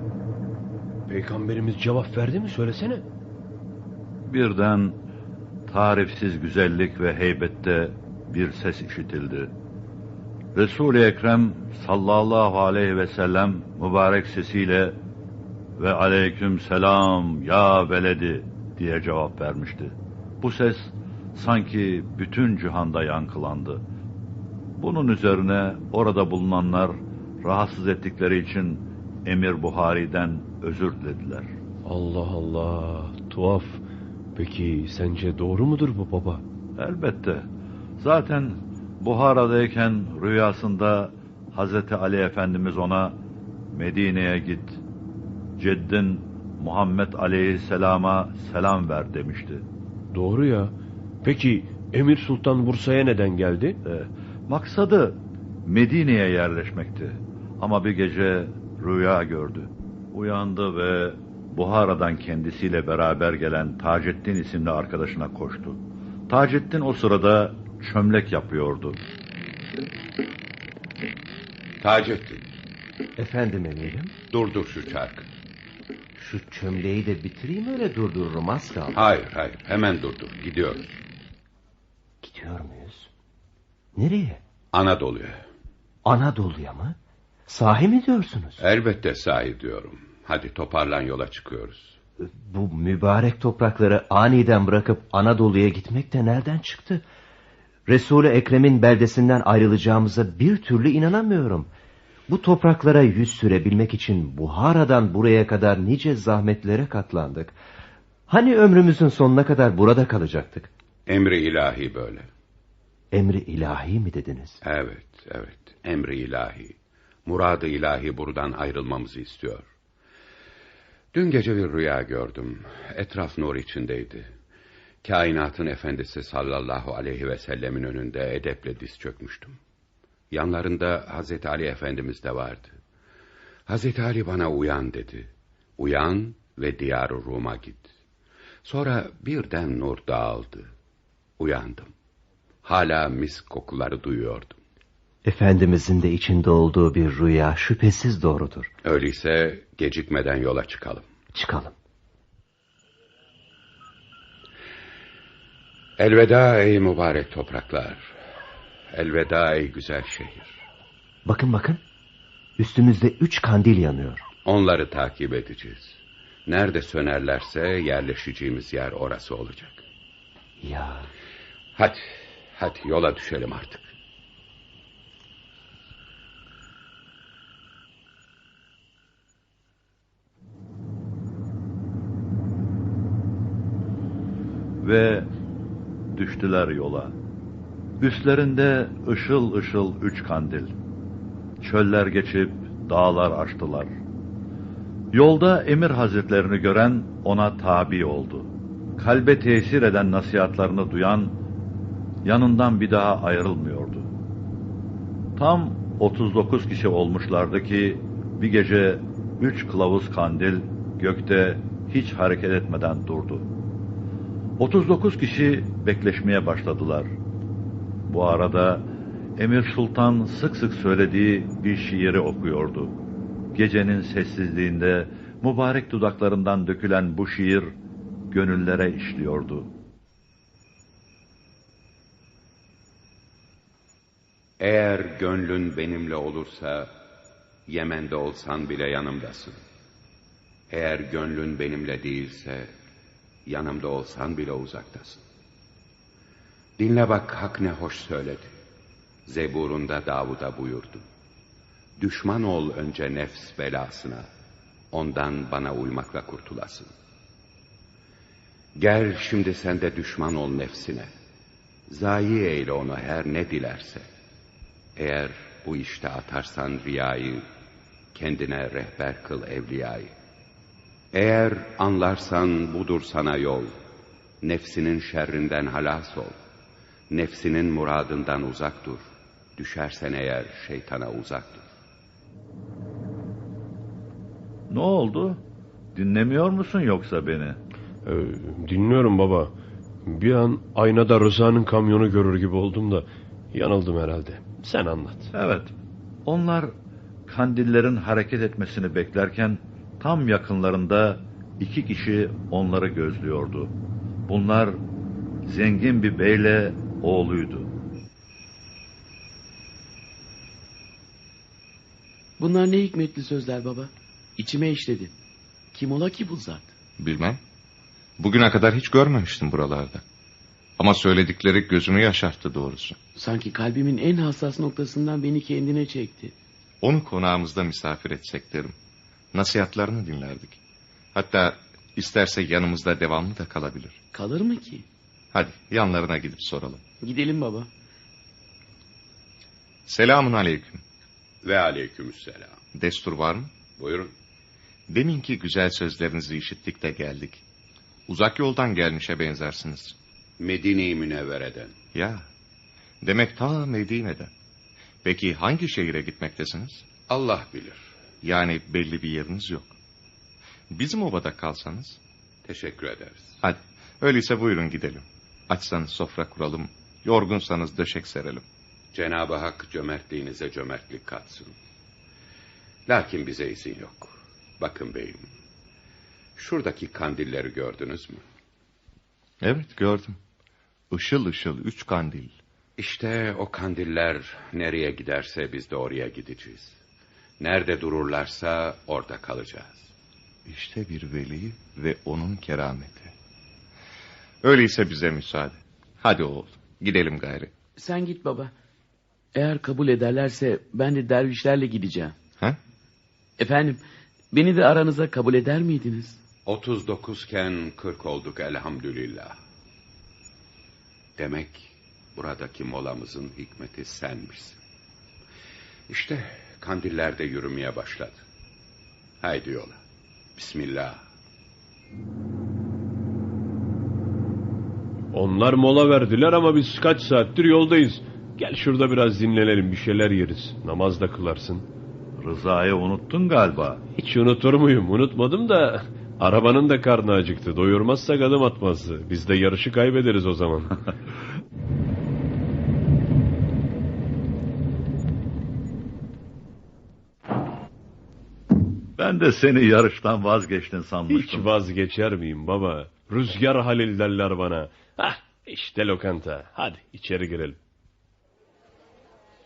peygamberimiz cevap verdi mi söylesene. Birden tarifsiz güzellik ve heybette bir ses işitildi. Resul-i Ekrem sallallahu aleyhi ve sellem mübarek sesiyle ve aleyküm selam ya veledi diye cevap vermişti. Bu ses sanki bütün cihanda yankılandı. Bunun üzerine orada bulunanlar rahatsız ettikleri için Emir Buhari'den özür dilediler. Allah Allah tuhaf. Peki sence doğru mudur bu baba? Elbette. Zaten Buhara'dayken rüyasında Hazreti Ali Efendimiz ona Medine'ye git. Ceddin Muhammed Aleyhisselam'a selam ver demişti. Doğru ya. Peki Emir Sultan Bursa'ya neden geldi? E, maksadı Medine'ye yerleşmekti. Ama bir gece rüya gördü. Uyandı ve Buhara'dan kendisiyle beraber gelen Taceddin isimli arkadaşına koştu. Taceddin o sırada çömlek yapıyordu. Taceddin Efendim emirim. durdur şu çarkı. Şu çömleği de bitireyim öyle durdururum az kaldı. Hayır hayır hemen durdur gidiyoruz. Gidiyor muyuz? Nereye? Anadolu'ya. Anadolu'ya mı? Sahi mi diyorsunuz? Elbette sahi diyorum. Hadi toparlan yola çıkıyoruz. Bu mübarek toprakları aniden bırakıp Anadolu'ya gitmek de nereden çıktı? Resul-i Ekrem'in beldesinden ayrılacağımıza bir türlü inanamıyorum. Bu topraklara yüz sürebilmek için Buhara'dan buraya kadar nice zahmetlere katlandık. Hani ömrümüzün sonuna kadar burada kalacaktık? Emri ilahi böyle. Emri ilahi mi dediniz? Evet evet emri ilahi. Muradı ilahi buradan ayrılmamızı istiyor. Dün gece bir rüya gördüm. Etraf nur içindeydi. Kainatın efendisi sallallahu aleyhi ve sellemin önünde edeple diz çökmüştüm. Yanlarında Hazreti Ali Efendimiz de vardı. Hazreti Ali bana uyan dedi. Uyan ve diyar Rum'a git. Sonra birden nur dağıldı. Uyandım. Hala mis kokuları duyuyordum. Efendimizin de içinde olduğu bir rüya şüphesiz doğrudur. Öyleyse gecikmeden yola çıkalım. Çıkalım. Elveda ey mübarek topraklar. Elveda ey güzel şehir. Bakın bakın. Üstümüzde üç kandil yanıyor. Onları takip edeceğiz. Nerede sönerlerse yerleşeceğimiz yer orası olacak. Ya Hadi, hadi yola düşelim artık. Ve düştüler yola. Üstlerinde ışıl ışıl üç kandil. Çöller geçip dağlar aştılar. Yolda emir hazretlerini gören ona tabi oldu. Kalbe tesir eden nasihatlarını duyan yanından bir daha ayrılmıyordu. Tam 39 kişi olmuşlardı ki bir gece üç kılavuz kandil gökte hiç hareket etmeden durdu. 39 kişi bekleşmeye başladılar. Bu arada Emir Sultan sık sık söylediği bir şiiri okuyordu. Gecenin sessizliğinde mübarek dudaklarından dökülen bu şiir gönüllere işliyordu. Eğer gönlün benimle olursa Yemen'de olsan bile yanımdasın. Eğer gönlün benimle değilse, yanımda olsan bile uzaktasın. Dinle bak hak ne hoş söyledi. Zeburunda Davud'a buyurdu. Düşman ol önce nefs belasına, ondan bana uymakla kurtulasın. Gel şimdi sen de düşman ol nefsine. Zayi eyle onu her ne dilerse. Eğer bu işte atarsan riyayı, kendine rehber kıl evliyayı. Eğer anlarsan budur sana yol, nefsinin şerrinden halas ol. Nefsinin muradından uzak dur. Düşersen eğer şeytana uzak dur. Ne oldu? Dinlemiyor musun yoksa beni? Ee, dinliyorum baba. Bir an aynada Rıza'nın kamyonu görür gibi oldum da yanıldım herhalde. Sen anlat. Evet. Onlar kandillerin hareket etmesini beklerken tam yakınlarında iki kişi onları gözlüyordu. Bunlar zengin bir beyle oğluydu. Bunlar ne hikmetli sözler baba. İçime işledi. Kim ola ki bu zat? Bilmem. Bugüne kadar hiç görmemiştim buralarda. Ama söyledikleri gözümü yaşarttı doğrusu. Sanki kalbimin en hassas noktasından beni kendine çekti. Onu konağımızda misafir etsek derim. Nasihatlarını dinlerdik. Hatta isterse yanımızda devamlı da kalabilir. Kalır mı ki? Hadi yanlarına gidip soralım. Gidelim baba. Selamun aleyküm. Ve aleykümselam. Destur var mı? Buyurun. Deminki güzel sözlerinizi işittik de geldik. Uzak yoldan gelmişe benzersiniz. Medine-i Münevvere'den. Ya, demek ta Medine'den. Peki hangi şehire gitmektesiniz? Allah bilir. Yani belli bir yeriniz yok. Bizim obada kalsanız? Teşekkür ederiz. Hadi, öyleyse buyurun gidelim. Açsanız sofra kuralım, yorgunsanız döşek serelim. Cenab-ı Hak cömertliğinize cömertlik katsın. Lakin bize izin yok. Bakın beyim. Şuradaki kandilleri gördünüz mü? Evet gördüm. Işıl ışıl üç kandil. İşte o kandiller nereye giderse biz de oraya gideceğiz. Nerede dururlarsa orada kalacağız. İşte bir veli ve onun kerameti. Öyleyse bize müsaade. Hadi oğul gidelim gayri. Sen git baba. Eğer kabul ederlerse ben de dervişlerle gideceğim. Ha? Efendim beni de aranıza kabul eder miydiniz? 39 iken 40 olduk elhamdülillah. Demek buradaki molamızın hikmeti senmişsin. İşte kandiller de yürümeye başladı. Haydi yola. Bismillah. Onlar mola verdiler ama biz kaç saattir yoldayız. Gel şurada biraz dinlenelim bir şeyler yeriz. Namaz da kılarsın. Rıza'yı unuttun galiba. Hiç unutur muyum? Unutmadım da arabanın da karnı acıktı. Doyurmazsak adım atmazdı. Biz de yarışı kaybederiz o zaman. Ben de seni yarıştan vazgeçtin Hiç sanmıştım. vazgeçer miyim baba? Rüzgar Halil derler bana. Hah işte lokanta. Hadi içeri girelim.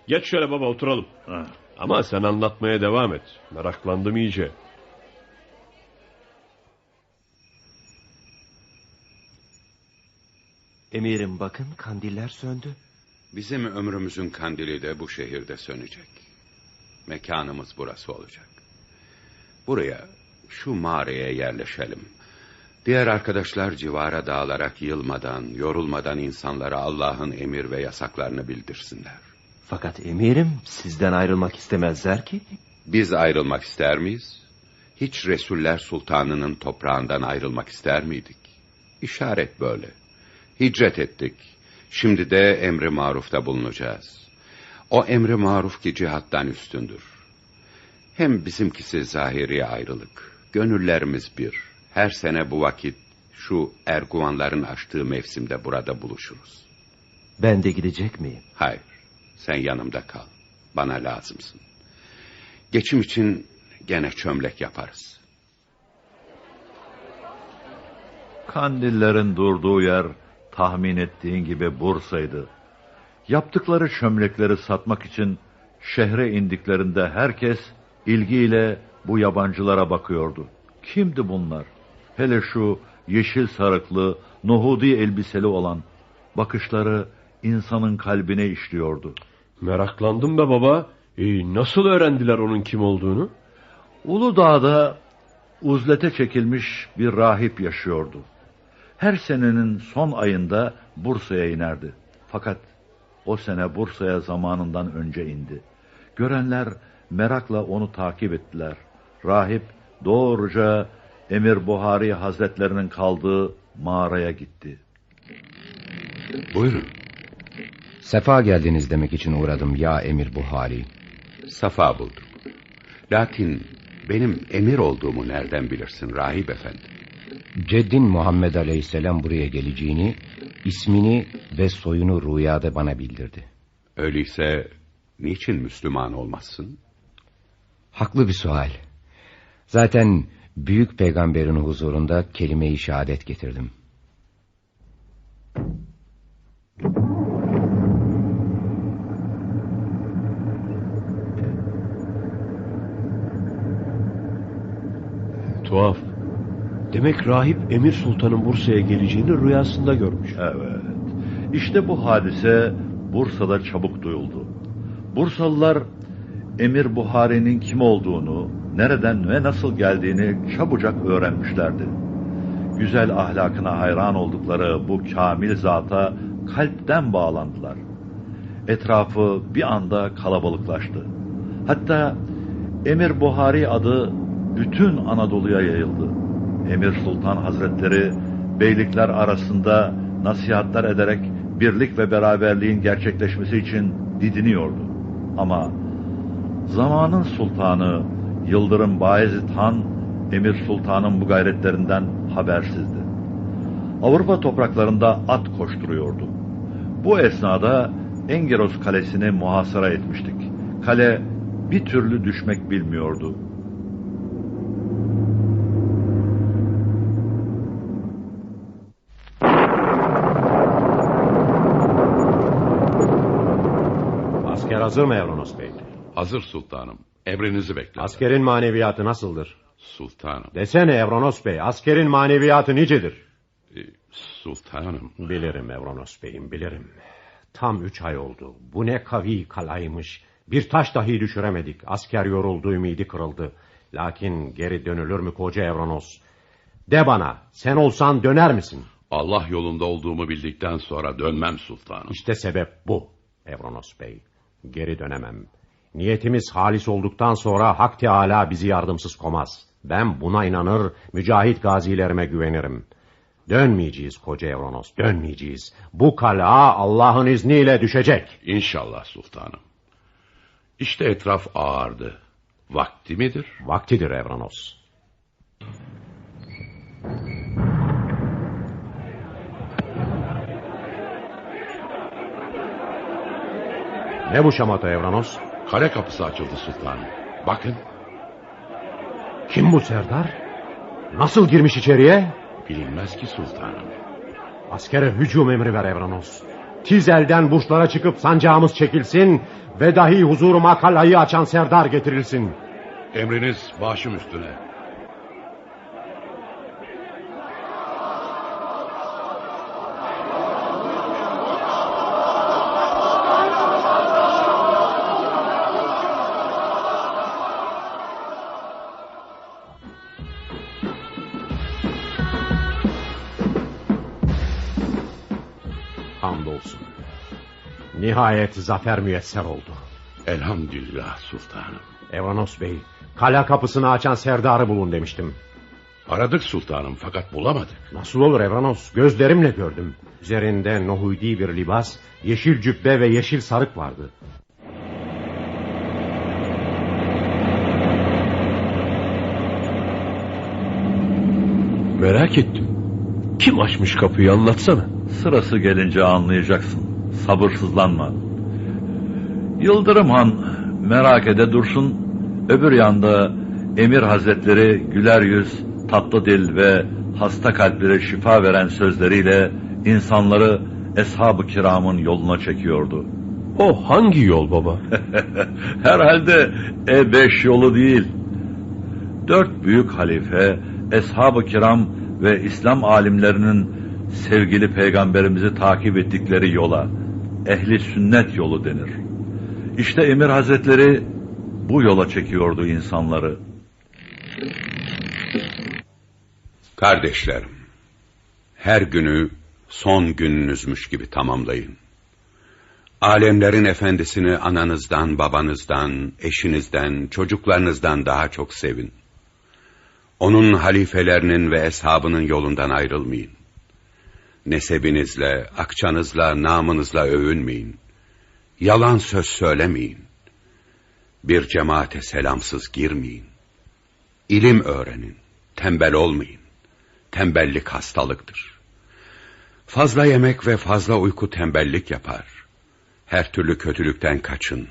Geç şöyle baba oturalım. Ha. Ama sen anlatmaya devam et. Meraklandım iyice. Emirim bakın kandiller söndü. Bizim ömrümüzün kandili de bu şehirde sönecek. Mekanımız burası olacak. Buraya, şu mağaraya yerleşelim. Diğer arkadaşlar civara dağılarak yılmadan, yorulmadan insanlara Allah'ın emir ve yasaklarını bildirsinler. Fakat emirim sizden ayrılmak istemezler ki. Biz ayrılmak ister miyiz? Hiç Resuller Sultanı'nın toprağından ayrılmak ister miydik? İşaret böyle. Hicret ettik. Şimdi de emri marufta bulunacağız. O emri maruf ki cihattan üstündür. Hem bizimkisi zahiri ayrılık. Gönüllerimiz bir. Her sene bu vakit şu erguvanların açtığı mevsimde burada buluşuruz. Ben de gidecek miyim? Hayır, sen yanımda kal. Bana lazımsın. Geçim için gene çömlek yaparız. Kandillerin durduğu yer tahmin ettiğin gibi Bursa'ydı. Yaptıkları çömlekleri satmak için şehre indiklerinde herkes ilgiyle bu yabancılara bakıyordu. Kimdi bunlar? Hele şu yeşil sarıklı, nohudi elbiseli olan bakışları insanın kalbine işliyordu. Meraklandım be baba. E, nasıl öğrendiler onun kim olduğunu? Uludağ'da uzlete çekilmiş bir rahip yaşıyordu. Her senenin son ayında Bursa'ya inerdi. Fakat o sene Bursa'ya zamanından önce indi. Görenler merakla onu takip ettiler. Rahip doğruca Emir Buhari Hazretlerinin kaldığı mağaraya gitti. Buyurun. Sefa geldiniz demek için uğradım ya Emir Buhari. Safa bulduk. Lakin benim emir olduğumu nereden bilirsin rahip efendi? Ceddin Muhammed Aleyhisselam buraya geleceğini, ismini ve soyunu rüyada bana bildirdi. Öyleyse niçin Müslüman olmazsın? Haklı bir sual. Zaten büyük peygamberin huzurunda kelime-i şehadet getirdim. Tuhaf. Demek rahip Emir Sultan'ın Bursa'ya geleceğini rüyasında görmüş. Evet. İşte bu hadise Bursa'da çabuk duyuldu. Bursalılar Emir Buhari'nin kim olduğunu, nereden ve nasıl geldiğini çabucak öğrenmişlerdi. Güzel ahlakına hayran oldukları bu kamil zata kalpten bağlandılar. Etrafı bir anda kalabalıklaştı. Hatta Emir Buhari adı bütün Anadolu'ya yayıldı. Emir Sultan Hazretleri beylikler arasında nasihatler ederek birlik ve beraberliğin gerçekleşmesi için didiniyordu. Ama zamanın sultanı Yıldırım Bayezid Han Emir Sultan'ın bu gayretlerinden habersizdi. Avrupa topraklarında at koşturuyordu. Bu esnada Engeros kalesini muhasara etmiştik. Kale bir türlü düşmek bilmiyordu. Asker hazır mı Evronos Bey? Hazır sultanım. Emrinizi beklerim. Askerin maneviyatı nasıldır? Sultanım. Desene Evronos Bey, askerin maneviyatı nicedir? e, sultanım. Bilirim Evronos Bey'im, bilirim. Tam üç ay oldu. Bu ne kavi kalaymış. Bir taş dahi düşüremedik. Asker yoruldu, ümidi kırıldı. Lakin geri dönülür mü koca Evronos? De bana, sen olsan döner misin? Allah yolunda olduğumu bildikten sonra dönmem sultanım. İşte sebep bu Evronos Bey. Geri dönemem. Niyetimiz halis olduktan sonra Hak Teala bizi yardımsız komaz. Ben buna inanır, mücahit gazilerime güvenirim. Dönmeyeceğiz koca Evronos, dönmeyeceğiz. Bu kala Allah'ın izniyle düşecek. İnşallah sultanım. İşte etraf ağardı. Vakti midir? Vaktidir Evronos. Ne bu şamata Evranos? Kale kapısı açıldı sultanım. Bakın Kim bu Serdar? Nasıl girmiş içeriye? bilinmez ki sultanım. Askere hücum emri ver Evranos. Tiz elden burçlara çıkıp sancağımız çekilsin ve dahi huzuruma kalayı açan Serdar getirilsin. Emriniz başım üstüne. Nihayet zafer müyesser oldu. Elhamdülillah sultanım. Evranos Bey, kale kapısını açan Serdar'ı bulun demiştim. Aradık sultanım fakat bulamadık. Nasıl olur Evranos? Gözlerimle gördüm. Üzerinde nohudi bir libas, yeşil cübbe ve yeşil sarık vardı. Merak ettim. Kim açmış kapıyı anlatsana. Sırası gelince anlayacaksın. Sabırsızlanma. Yıldırım Han merak ede dursun. Öbür yanda Emir Hazretleri güler yüz, tatlı dil ve hasta kalplere şifa veren sözleriyle insanları eshab-ı kiramın yoluna çekiyordu. O hangi yol baba? Herhalde E5 yolu değil. Dört büyük halife, eshab-ı kiram ve İslam alimlerinin sevgili peygamberimizi takip ettikleri yola, ehli sünnet yolu denir. İşte Emir Hazretleri bu yola çekiyordu insanları. Kardeşlerim, her günü son gününüzmüş gibi tamamlayın. Alemlerin efendisini ananızdan, babanızdan, eşinizden, çocuklarınızdan daha çok sevin. Onun halifelerinin ve eshabının yolundan ayrılmayın. Nesebinizle, akçanızla, namınızla övünmeyin. Yalan söz söylemeyin. Bir cemaate selamsız girmeyin. İlim öğrenin, tembel olmayın. Tembellik hastalıktır. Fazla yemek ve fazla uyku tembellik yapar. Her türlü kötülükten kaçın.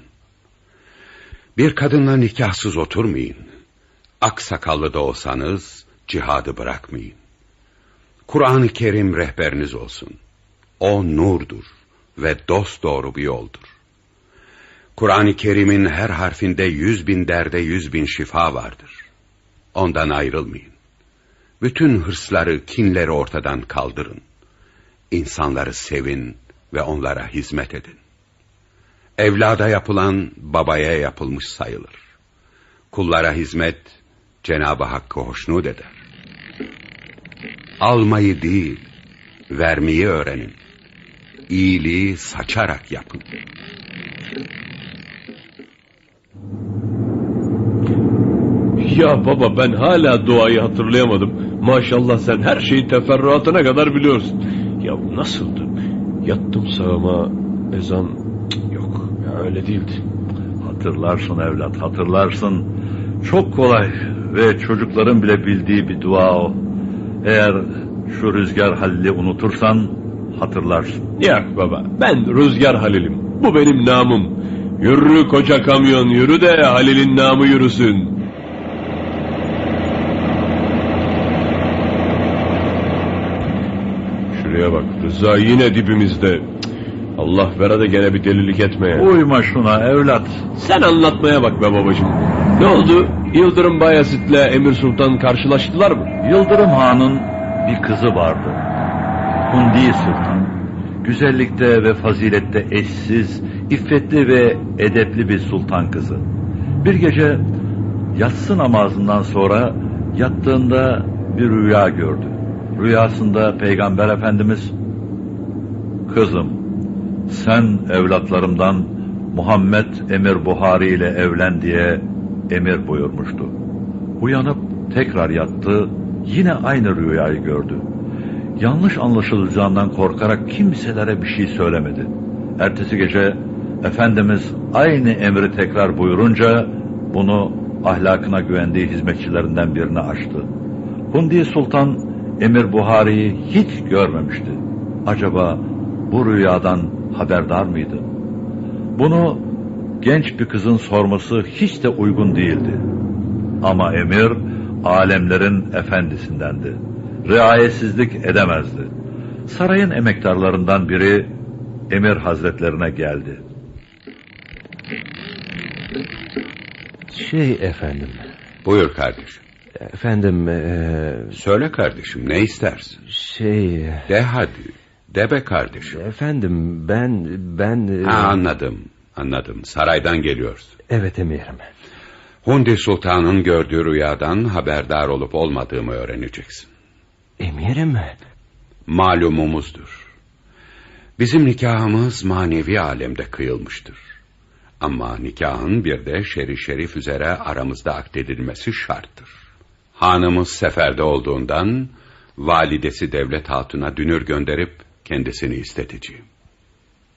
Bir kadınla nikahsız oturmayın. Ak sakallı da olsanız cihadı bırakmayın. Kur'an-ı Kerim rehberiniz olsun. O nurdur ve dost doğru bir yoldur. Kur'an-ı Kerim'in her harfinde yüz bin derde yüz bin şifa vardır. Ondan ayrılmayın. Bütün hırsları, kinleri ortadan kaldırın. İnsanları sevin ve onlara hizmet edin. Evlada yapılan babaya yapılmış sayılır. Kullara hizmet Cenab-ı Hakk'ı hoşnut eder. Almayı değil, vermeyi öğrenin. İyiliği saçarak yapın. Ya baba ben hala duayı hatırlayamadım. Maşallah sen her şeyi teferruatına kadar biliyorsun. Ya bu nasıldı? Yattım sağıma ezan Cık, yok ya öyle değildi. Hatırlarsın evlat, hatırlarsın. Çok kolay ve çocukların bile bildiği bir dua o. Eğer şu rüzgar halli unutursan hatırlarsın. Yok baba ben Rüzgar Halil'im. Bu benim namım. Yürü koca kamyon yürü de Halil'in namı yürüsün. Şuraya bak Rıza yine dibimizde. Cık, Allah vera da gene bir delilik etmeye. Uyma şuna evlat. Sen anlatmaya bak be babacığım. Ne oldu? Yıldırım Bayezid'le Emir Sultan karşılaştılar mı? Yıldırım Han'ın bir kızı vardı. Hundi Sultan. Güzellikte ve fazilette eşsiz, iffetli ve edepli bir sultan kızı. Bir gece yatsı namazından sonra yattığında bir rüya gördü. Rüyasında Peygamber Efendimiz, Kızım, sen evlatlarımdan Muhammed Emir Buhari ile evlen diye emir buyurmuştu. Uyanıp tekrar yattı, yine aynı rüyayı gördü. Yanlış anlaşılacağından korkarak kimselere bir şey söylemedi. Ertesi gece Efendimiz aynı emri tekrar buyurunca bunu ahlakına güvendiği hizmetçilerinden birine açtı. Hundi Sultan Emir Buhari'yi hiç görmemişti. Acaba bu rüyadan haberdar mıydı? Bunu genç bir kızın sorması hiç de uygun değildi. Ama emir alemlerin efendisindendi. Riayetsizlik edemezdi. Sarayın emektarlarından biri emir hazretlerine geldi. Şey efendim. Buyur kardeşim. Efendim eee, Söyle kardeşim ne istersin? şey De hadi. De be kardeşim. efendim ben ben Ha anladım. Anladım. Saraydan geliyorsun. evet emirim. Hundi Sultan'ın gördüğü rüyadan haberdar olup olmadığımı öğreneceksin. Emirim. Malumumuzdur. Bizim nikahımız manevi alemde kıyılmıştır. Ama nikahın bir de şerif şerif üzere aramızda akdedilmesi şarttır. Hanımız seferde olduğundan validesi devlet hatuna dünür gönderip kendisini isteteceğim.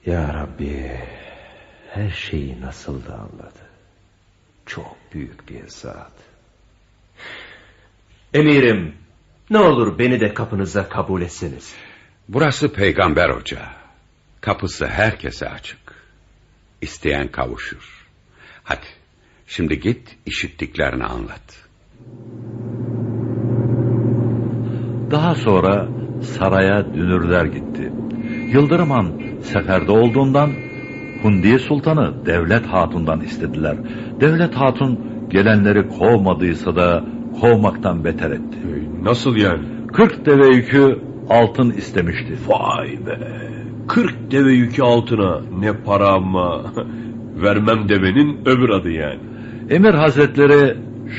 Ya Rabbi her şeyi nasıl da anladı. Çok büyük bir zat. Emirim ne olur beni de kapınıza kabul etseniz. Burası peygamber ocağı. Kapısı herkese açık. İsteyen kavuşur. Hadi şimdi git işittiklerini anlat. Daha sonra saraya dünürler gitti. Yıldırım Han seferde olduğundan Hundiye Sultan'ı Devlet Hatun'dan istediler. Devlet Hatun gelenleri kovmadıysa da kovmaktan beter etti. Nasıl yani? 40 deve yükü altın istemişti. Vay be. 40 deve yükü altına. Ne para ama. Vermem demenin öbür adı yani. Emir Hazretleri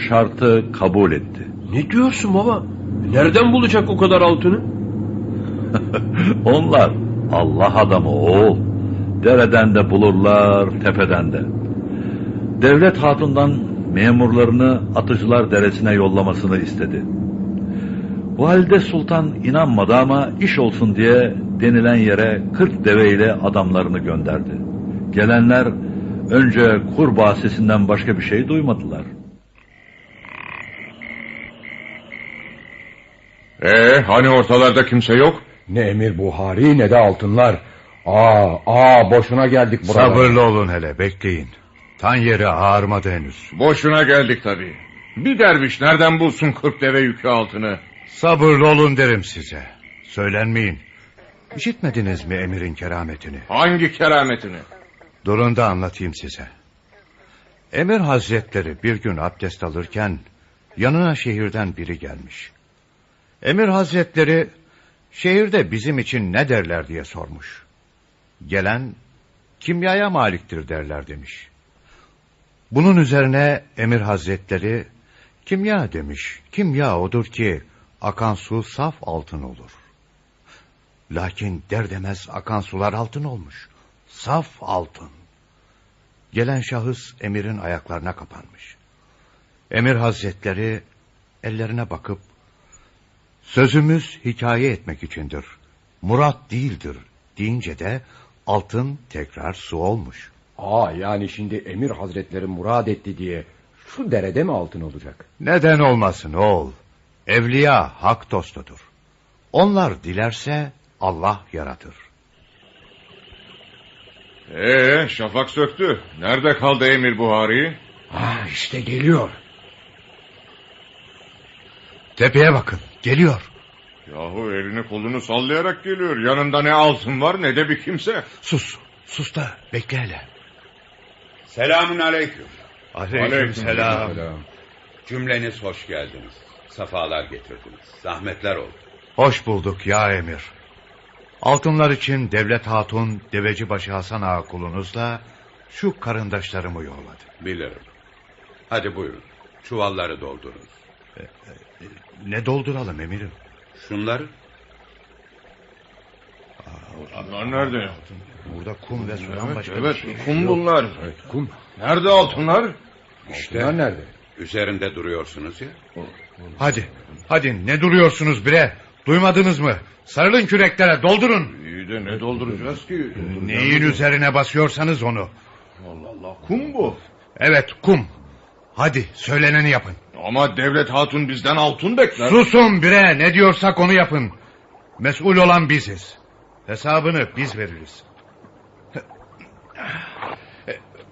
şartı kabul etti. Ne diyorsun baba? Nereden bulacak o kadar altını? Onlar Allah adamı oğul. Dereden de bulurlar, tepeden de. Devlet hatundan memurlarını Atıcılar Deresi'ne yollamasını istedi. Valide Sultan inanmadı ama iş olsun diye denilen yere 40 deveyle adamlarını gönderdi. Gelenler önce kurbağa sesinden başka bir şey duymadılar. Ee, hani ortalarda kimse yok? Ne emir Buhari ne de altınlar. Aa, aa boşuna geldik buraya. Sabırlı olun hele bekleyin. Tan yeri ağarmadı henüz. Boşuna geldik tabii. Bir derviş nereden bulsun 40 deve yükü altını? Sabırlı olun derim size. Söylenmeyin. İşitmediniz mi emirin kerametini? Hangi kerametini? Durun da anlatayım size. Emir hazretleri bir gün abdest alırken yanına şehirden biri gelmiş. Emir hazretleri şehirde bizim için ne derler diye sormuş. Gelen kimyaya maliktir derler demiş. Bunun üzerine Emir hazretleri kimya demiş. Kimya odur ki akan su saf altın olur. Lakin der demez akan sular altın olmuş. Saf altın. Gelen şahıs emirin ayaklarına kapanmış. Emir hazretleri ellerine bakıp sözümüz hikaye etmek içindir. Murat değildir deyince de altın tekrar su olmuş. Aa yani şimdi emir hazretleri murad etti diye şu derede mi altın olacak? Neden olmasın oğul? Evliya hak dostudur. Onlar dilerse Allah yaratır. Ee, şafak söktü. Nerede kaldı Emir Buhari? Ha işte geliyor. Tepeye bakın geliyor. Yahu elini kolunu sallayarak geliyor. Yanında ne altın var ne de bir kimse. Sus sus da bekle hele. Selamun aleyküm. Aleyküm selam. Cümleniz hoş geldiniz. Safalar getirdiniz. Zahmetler oldu. Hoş bulduk ya emir. Altınlar için devlet hatun Devecibaşı Hasan Ağa kulunuzla şu karındaşlarımı yolladı. Bilirim. Hadi buyurun. Çuvalları doldurun. Ne dolduralım emirim? Şunları Bunlar nerede? Burada kum ve sudan başka Evet bir şey kum bunlar. kum. Nerede altınlar? işte Bunlar nerede? üzerinde duruyorsunuz ya. Hadi, hadi ne duruyorsunuz bre? Duymadınız mı? Sarılın küreklere, doldurun. İyi de ne dolduracağız ki? Neyin üzerine basıyorsanız onu. Allah Allah kum bu. Evet, kum. Hadi, söyleneni yapın. Ama devlet hatun bizden altın bekler. Susun bre, ne diyorsak onu yapın. Mesul olan biziz. Hesabını biz veririz.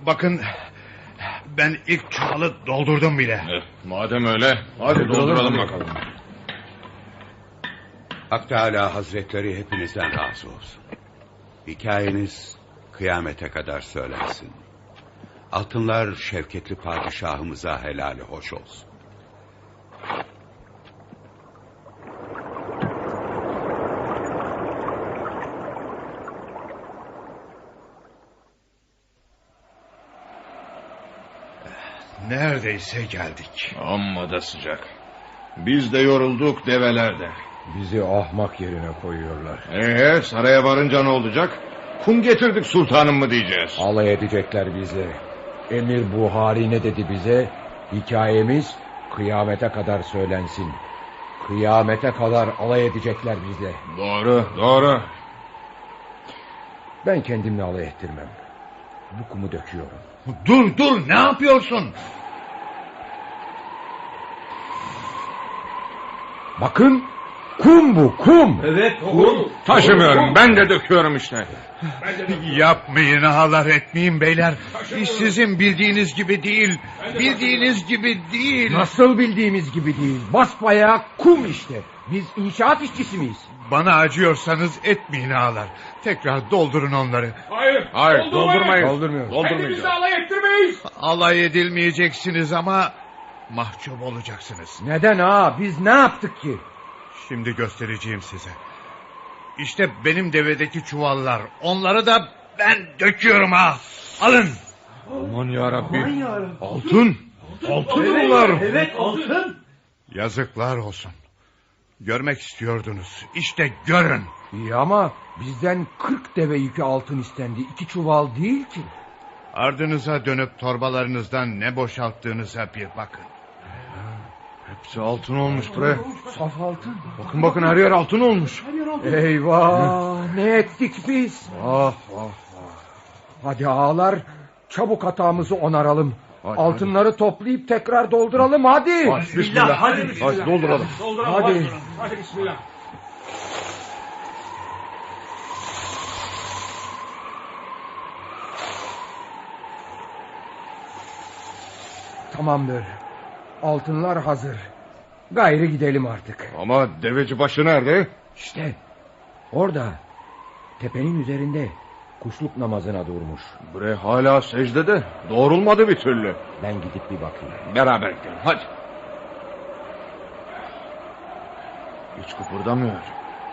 Bakın, ben ilk çuvalı doldurdum bile. Eh, Madem öyle hadi dolduralım bakalım. Hak Teala Hazretleri hepinizden razı olsun. Hikayeniz kıyamete kadar söylensin. Altınlar şevketli padişahımıza helali hoş olsun. Neredeyse geldik. Amma da sıcak. Biz de yorulduk develer de. Bizi ahmak yerine koyuyorlar. Ee, saraya varınca ne olacak? Kum getirdik sultanım mı diyeceğiz. Alay edecekler bize. Emir Buhari ne dedi bize? Hikayemiz kıyamete kadar söylensin. Kıyamete kadar alay edecekler bize. Doğru, doğru. Ben kendimle alay ettirmem. Bu kumu döküyorum. Dur dur ne yapıyorsun? Bakın kum bu kum. Taşımıyorum, ben de döküyorum işte. Yapmayın ağlar etmeyin beyler. İş sizin bildiğiniz gibi değil. Bildiğiniz gibi değil. Nasıl bildiğimiz gibi değil. Basbayağı kum işte. Biz inşaat işçisi miyiz? Bana acıyorsanız etmeyin ağalar. Tekrar doldurun onları. Hayır. Hayır doldurmayın. Doldurmuyoruz. Kendimizi alay ettirmeyiz. Alay edilmeyeceksiniz ama mahcup olacaksınız. Neden ha? Biz ne yaptık ki? Şimdi göstereceğim size. İşte benim devedeki çuvallar. Onları da ben döküyorum ha. Alın. Aman yarabbi. Altın. Altın bunlar. Evet altın. Yazıklar olsun. Görmek istiyordunuz. İşte görün. İyi ama bizden 40 deve yükü altın istendi. İki çuval değil ki. Ardınıza dönüp torbalarınızdan ne boşalttığınıza bir bakın. Hepsi altın olmuş bre. Saf altın. Bakın bakın her yer altın olmuş. Eyvah ne ettik biz. Ah ah ah. Hadi ağalar çabuk hatamızı onaralım. Altınları toplayıp tekrar dolduralım hadi. Bismillah. Hadi bismillah. Hadi dolduralım. Hadi. Hadi bismillah. Tamamdır. Altınlar hazır. Gayrı gidelim artık. Ama deveci başı nerede? İşte orada tepenin üzerinde kuşluk namazına durmuş. Bre hala secdede. Doğrulmadı bir türlü. Ben gidip bir bakayım. Beraber gidelim hadi. Hiç kıpırdamıyor.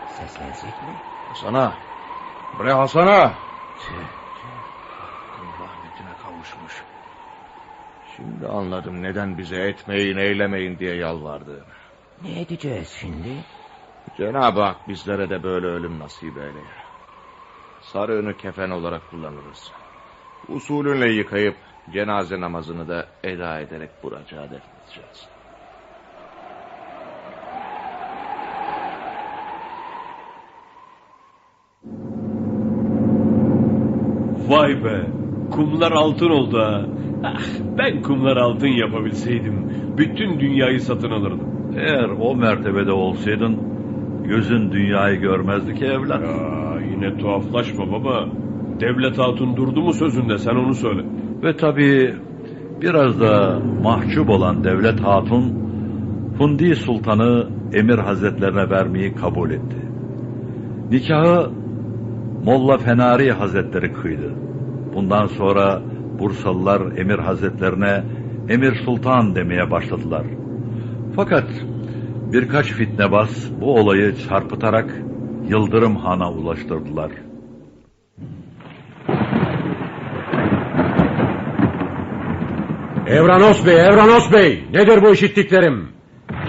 Seslensek mi? Hasan'a. Bre Hasan'a. Hakkın Şimdi anladım neden bize etmeyin eylemeyin diye yalvardı. Ne edeceğiz şimdi? Cenab-ı Hak bizlere de böyle ölüm nasip eyleye. Sarığını kefen olarak kullanırız. Usulünle yıkayıp cenaze namazını da eda ederek buracağa defnedeceğiz. Vay be. Kumlar altın oldu ha. Ah, ben kumlar altın yapabilseydim bütün dünyayı satın alırdım. Eğer o mertebede olsaydın gözün dünyayı görmezdi ki evlat. Ya yine tuhaflaşma baba. Devlet hatun durdu mu sözünde sen onu söyle. Ve tabii biraz da mahcup olan devlet hatun Fundi Sultan'ı emir hazretlerine vermeyi kabul etti. Nikahı Molla Fenari Hazretleri kıydı. Bundan sonra Bursalılar emir hazretlerine Emir Sultan demeye başladılar. Fakat birkaç fitnebaz bu olayı çarpıtarak Yıldırım Han'a ulaştırdılar. Evranos Bey, Evranos Bey. Nedir bu işittiklerim?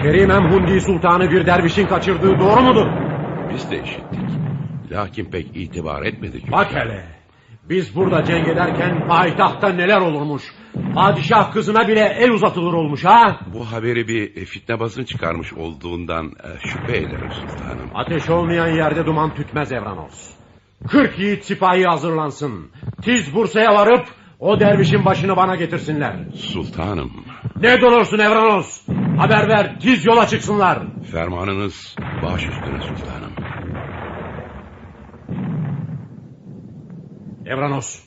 Kerim Emhundi Sultan'ı bir dervişin kaçırdığı doğru mudur? Biz de işittik. Lakin pek itibar etmedik. Bak hele. Biz burada cenk ederken payitahtta neler olurmuş. Padişah kızına bile el uzatılır olmuş ha. Bu haberi bir e, fitnebazın çıkarmış olduğundan e, şüphe ederim sultanım. Ateş olmayan yerde duman tütmez Evranos. Kırk yiğit sipahi hazırlansın. Tiz Bursa'ya varıp o dervişin başını bana getirsinler. Sultanım, Ne durursun Evranos? Haber ver tiz yola çıksınlar. fermanınız baş üstüne sultanım. Evranos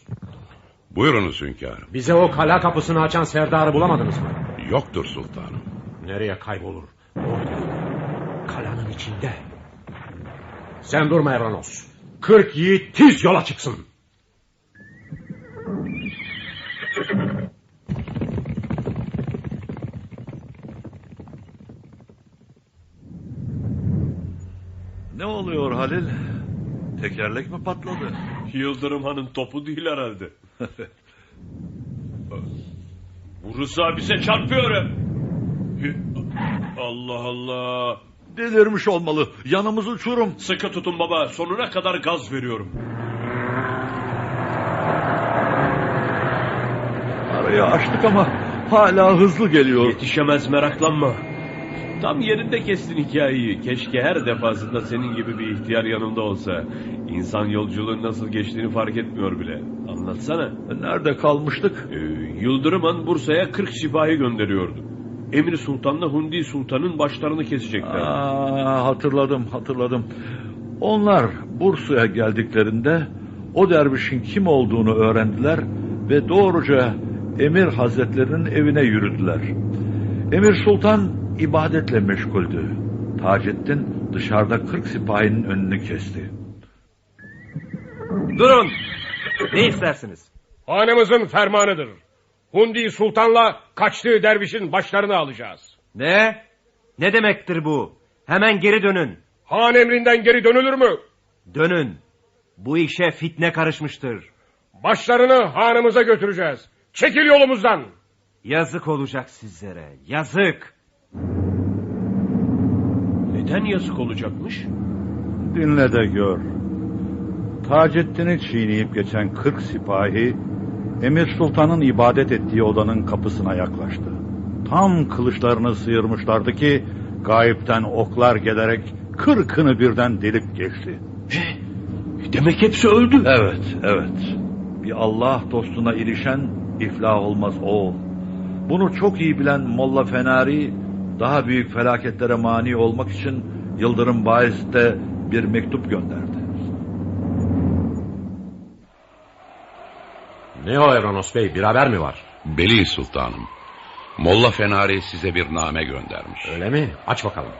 Buyurunuz hünkârım. bize o kala kapısını açan serdarı bulamadınız mı? Yoktur sultanım. Nereye kaybolur? Orada. Kalanın içinde. Sen durma Evranos. Kırk yiğit tiz yola çıksın. Ne oluyor Halil? Tekerlek mi patladı? Yıldırım Han'ın topu değil herhalde. Bu Rıza bize çarpıyor. Allah Allah. Delirmiş olmalı. Yanımız uçurum. Sıkı tutun baba. Sonuna kadar gaz veriyorum. Arayı açtık ama hala hızlı geliyor. Yetişemez meraklanma. Tam yerinde kestin hikayeyi. Keşke her defasında senin gibi bir ihtiyar yanımda olsa. İnsan yolculuğun nasıl geçtiğini fark etmiyor bile. Anlatsana. Nerede kalmıştık? Ee, Yıldırım Han Bursa'ya 40 sipahi gönderiyordu. Emir Sultan'la Hundi Sultan'ın başlarını kesecekler. Aa, hatırladım hatırladım. Onlar Bursa'ya geldiklerinde o dervişin kim olduğunu öğrendiler ve doğruca Emir Hazretlerinin evine yürüdüler. Emir Sultan ibadetle meşguldü. Taceddin dışarıda 40 sipahinin önünü kesti. Durun. Ne istersiniz? Hanımızın fermanıdır. Hundi Sultan'la kaçtığı dervişin başlarını alacağız. Ne? Ne demektir bu? Hemen geri dönün. Han emrinden geri dönülür mü? Dönün. Bu işe fitne karışmıştır. Başlarını hanımıza götüreceğiz. Çekil yolumuzdan. Yazık olacak sizlere. Yazık. Neden yazık olacakmış? Dinle de gör. Taceddin'i çiğneyip geçen 40 sipahi Emir Sultan'ın ibadet ettiği odanın kapısına yaklaştı. Tam kılıçlarını sıyırmışlardı ki gayipten oklar gelerek kırkını birden delip geçti. Demek hepsi öldü. Evet, evet. Bir Allah dostuna ilişen iflah olmaz oğul. Bunu çok iyi bilen Molla Fenari daha büyük felaketlere mani olmak için Yıldırım Bayezid'e bir mektup gönderdi. Ne o Eranos Bey bir haber mi var? Beli sultanım. Molla Fenari size bir name göndermiş. Öyle mi? Aç bakalım.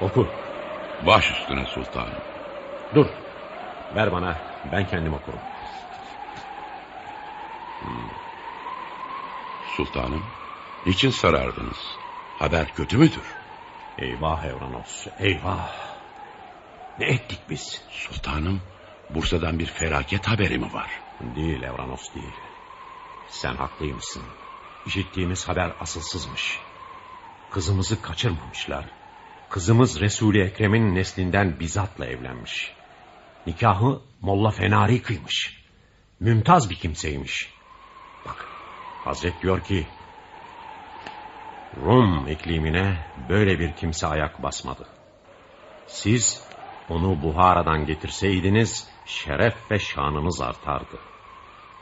Oku. Baş üstüne sultanım. Dur. Ver bana. Ben kendim okurum. Hmm. Sultanım, niçin sarardınız? Haber kötü müdür? Eyvah Evranos, eyvah. Ne ettik biz? Sultanım, Bursa'dan bir felaket haberi mi var? Değil Evranos değil. Sen haklıymışsın. İşittiğimiz haber asılsızmış. Kızımızı kaçırmamışlar. Kızımız Resul-i Ekrem'in neslinden Bizat'la evlenmiş. Nikahı Molla Fenari kıymış. Mümtaz bir kimseymiş. Bak Hazret diyor ki Rum iklimine böyle bir kimse ayak basmadı. Siz onu Buhara'dan getirseydiniz şeref ve şanınız artardı.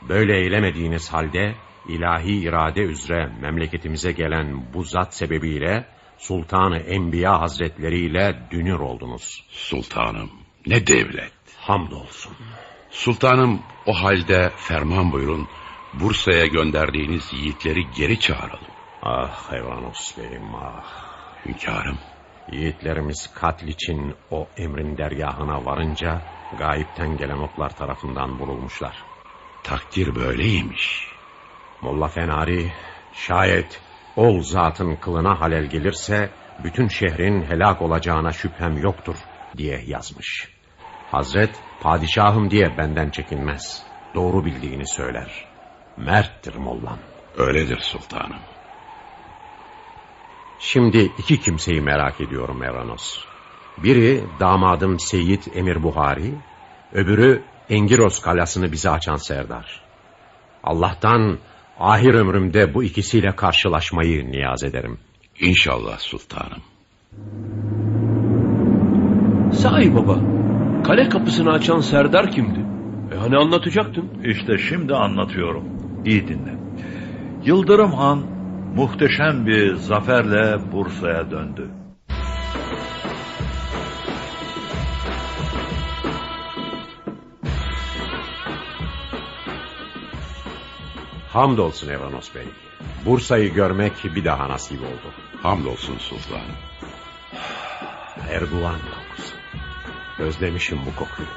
Böyle eylemediğiniz halde ilahi irade üzere memleketimize gelen bu zat sebebiyle Sultanı Enbiya Hazretleri ile dünür oldunuz. Sultanım ne devlet. Hamdolsun. Sultanım o halde ferman buyurun Bursa'ya gönderdiğiniz yiğitleri geri çağıralım. Ah Hayvanos Bey'im ah. Hünkârım. Yiğitlerimiz katl için o emrin dergahına varınca gayipten gelen oklar tarafından vurulmuşlar. Takdir böyleymiş. Molla Fenari şayet ol zatın kılına halel gelirse bütün şehrin helak olacağına şüphem yoktur diye yazmış. Hazret padişahım diye benden çekinmez. Doğru bildiğini söyler. Merttir mollam. Öyledir sultanım. Şimdi iki kimseyi merak ediyorum Eranos. Biri damadım Seyit Emir Buhari, öbürü Engiros kalasını bize açan Serdar. Allah'tan ahir ömrümde bu ikisiyle karşılaşmayı niyaz ederim. İnşallah sultanım. Sahi baba, kale kapısını açan Serdar kimdi? E hani anlatacaktın? İşte şimdi anlatıyorum. İyi dinle. Yıldırım Han muhteşem bir zaferle Bursa'ya döndü. Hamdolsun Evanos Bey. Bursa'yı görmek bir daha nasip oldu. Hamdolsun sultanım. Erguvan kokusu. Özlemişim bu kokuyu.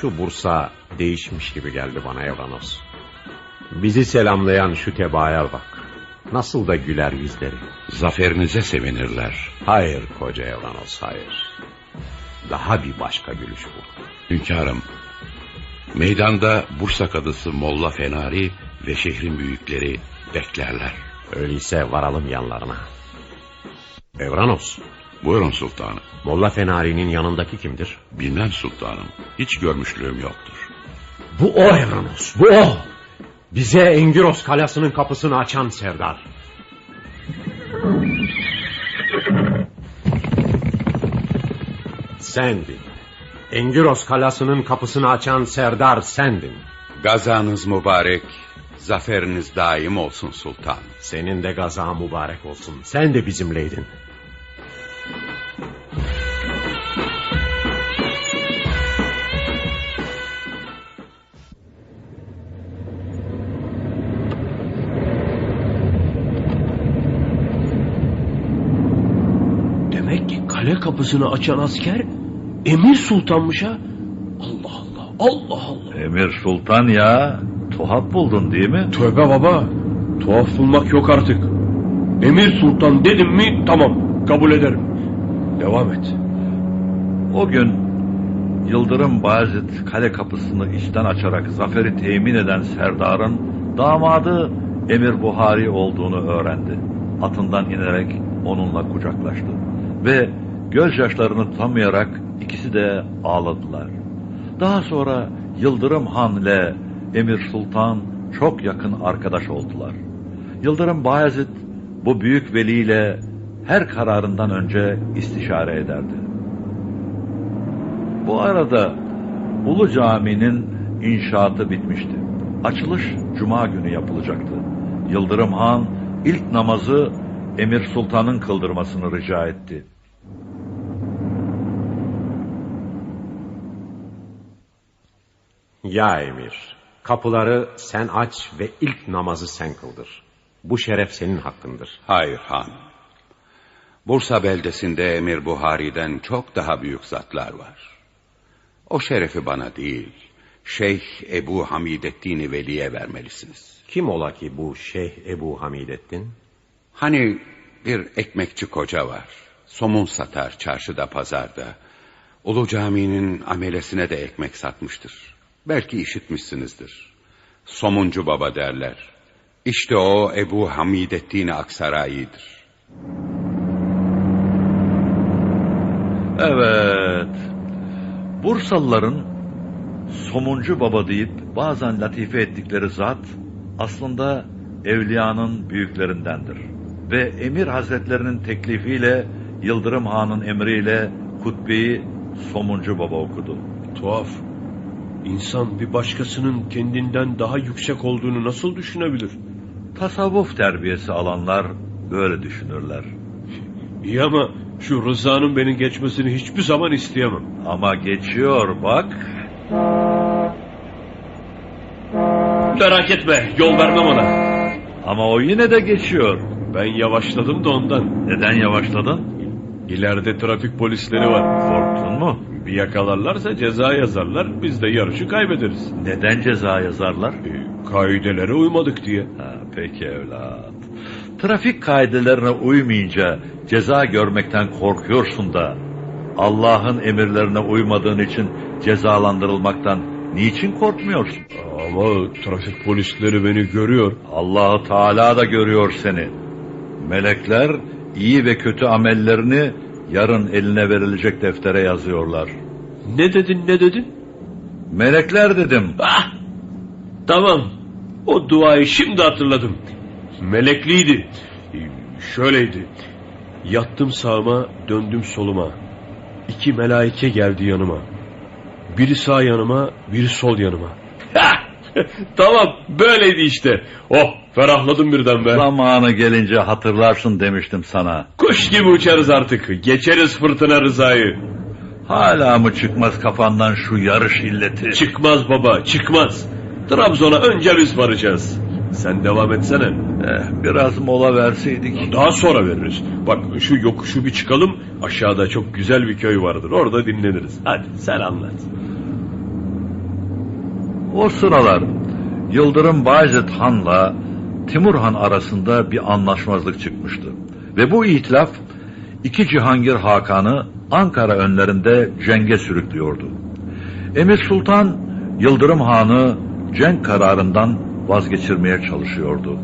Şu Bursa değişmiş gibi geldi bana Evanos. Bizi selamlayan şu tebaaya bak. Nasıl da güler yüzleri. Zaferinize sevinirler. Hayır koca Evranos hayır. Daha bir başka gülüş bu. Hünkârım, meydanda Bursa kadısı Molla Fenari ve şehrin büyükleri beklerler. Öyleyse varalım yanlarına. Evranos. Buyurun sultanım. Molla Fenari'nin yanındaki kimdir? Bilmem sultanım. Hiç görmüşlüğüm yoktur. Bu o Evranos, bu o. Bize Engiros kalasının kapısını açan Serdar. Sendin. Engiros kalasının kapısını açan Serdar sendin. Gazanız mübarek, zaferiniz daim olsun sultan. Senin de gaza mübarek olsun. Sen de bizimleydin. Kale kapısını açan asker Emir Sultan'mış ha. Allah Allah, Allah Allah. Emir Sultan ya. Tuhaf buldun değil mi? Tövbe baba. Tuhaf bulmak yok artık. Emir Sultan dedim mi tamam kabul ederim. Devam et. O gün Yıldırım Bayezid kale kapısını içten açarak zaferi temin eden Serdar'ın damadı Emir Buhari olduğunu öğrendi. Atından inerek onunla kucaklaştı. Ve gözyaşlarını tutamayarak ikisi de ağladılar. Daha sonra Yıldırım Han ile Emir Sultan çok yakın arkadaş oldular. Yıldırım Bayezid bu büyük veliyle her kararından önce istişare ederdi. Bu arada Ulu Cami'nin inşaatı bitmişti. Açılış Cuma günü yapılacaktı. Yıldırım Han ilk namazı Emir Sultan'ın kıldırmasını rica etti. Ya emir, kapıları sen aç ve ilk namazı sen kıldır. Bu şeref senin hakkındır. Hayır han. Bursa beldesinde Emir Buhari'den çok daha büyük zatlar var. O şerefi bana değil, Şeyh Ebu Hamidettin'i Veli'ye vermelisiniz. Kim ola ki bu Şeyh Ebu Hamidettin? Hani bir ekmekçi koca var. Somun satar çarşıda pazarda. Ulu Cami'nin amelesine de ekmek satmıştır. Belki işitmişsinizdir. Somuncu baba derler. İşte o Ebu Hamidettin Aksaray'ıdır. Evet. Bursalıların somuncu baba deyip bazen latife ettikleri zat aslında evliyanın büyüklerindendir. Ve emir hazretlerinin teklifiyle Yıldırım Han'ın emriyle hutbeyi somuncu baba okudu. Tuhaf. İnsan bir başkasının kendinden daha yüksek olduğunu nasıl düşünebilir? Tasavvuf terbiyesi alanlar böyle düşünürler. İyi ama şu Rıza'nın beni geçmesini hiçbir zaman isteyemem. Ama geçiyor bak. Merak etme yol vermem ona. Ama o yine de geçiyor. Ben yavaşladım da ondan. Neden yavaşladın? İleride trafik polisleri var. Korktun mu? Yakalarlarsa ceza yazarlar biz de yarışı kaybederiz. Neden ceza yazarlar? E, kaidelere uymadık diye. Ha, peki evlat. Trafik kaidelerine uymayınca ceza görmekten korkuyorsun da Allah'ın emirlerine uymadığın için cezalandırılmaktan niçin korkmuyorsun? Ama trafik polisleri beni görüyor. Allahu Teala da görüyor seni. Melekler iyi ve kötü amellerini yarın eline verilecek deftere yazıyorlar. Ne dedin ne dedin? Melekler dedim. Ah! Tamam. O duayı şimdi hatırladım. Melekliydi. Şöyleydi. Yattım sağıma, döndüm soluma. İki melaike geldi yanıma. Biri sağ yanıma, biri sol yanıma. tamam, böyleydi işte. Oh, ferahladım birden be. Zamanı gelince hatırlarsın demiştim sana. Kuş gibi uçarız artık. Geçeriz fırtına rızayı. Hala mı çıkmaz kafandan şu yarış illeti? Çıkmaz baba, çıkmaz. Trabzon'a önce biz varacağız. Sen devam etsene. Eh, biraz mola verseydik. Daha sonra veririz. Bak şu yokuşu bir çıkalım. Aşağıda çok güzel bir köy vardır. Orada dinleniriz. Hadi sen anlat. O sıralar Yıldırım Bayezid Han'la Timur Han arasında bir anlaşmazlık çıkmıştı. Ve bu itilaf iki Cihangir Hakan'ı Ankara önlerinde cenge sürüklüyordu. Emir Sultan Yıldırım Han'ı cenk kararından vazgeçirmeye çalışıyordu.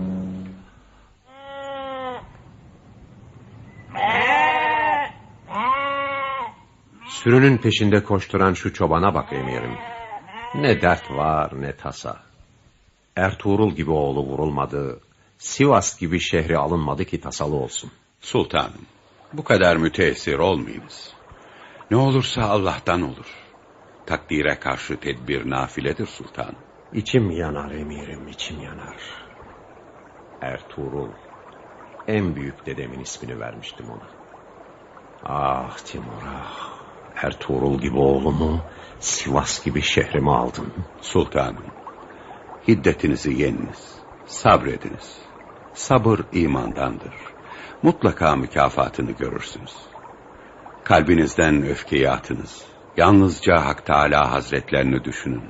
Sürünün peşinde koşturan şu çobana bak emirim. Ne dert var ne tasa. Ertuğrul gibi oğlu vurulmadı, Sivas gibi şehri alınmadı ki tasalı olsun. Sultanım, bu kadar müteessir olmayınız. Ne olursa Allah'tan olur. Takdire karşı tedbir nafiledir sultan. İçim yanar emirim, içim yanar. Ertuğrul, en büyük dedemin ismini vermiştim ona. Ah Timur ah, Ertuğrul gibi oğlumu, Sivas gibi şehrimi aldın. Sultanım, hiddetinizi yeniniz, sabrediniz. Sabır imandandır. Mutlaka mükafatını görürsünüz. Kalbinizden öfkeyi atınız. Yalnızca Hak Teala Hazretlerini düşünün.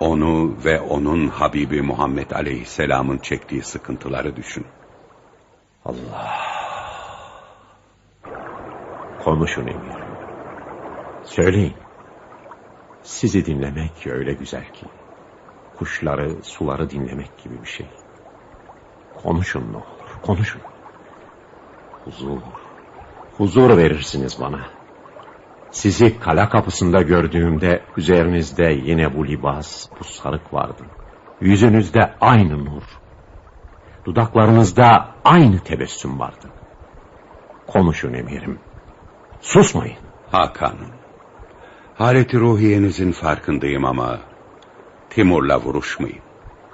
Onu ve onun Habibi Muhammed Aleyhisselam'ın çektiği sıkıntıları düşün. Allah. Konuşun emirim. Söyleyin. Sizi dinlemek öyle güzel ki. Kuşları, suları dinlemek gibi bir şey. Konuşun ne olur, konuşun. Huzur, huzur verirsiniz bana. Sizi kala kapısında gördüğümde üzerinizde yine bu libas, bu sarık vardı. Yüzünüzde aynı nur. Dudaklarınızda aynı tebessüm vardı. Konuşun emirim. Susmayın. Hakan'ım. Haleti ruhiyenizin farkındayım ama Timur'la vuruşmayın.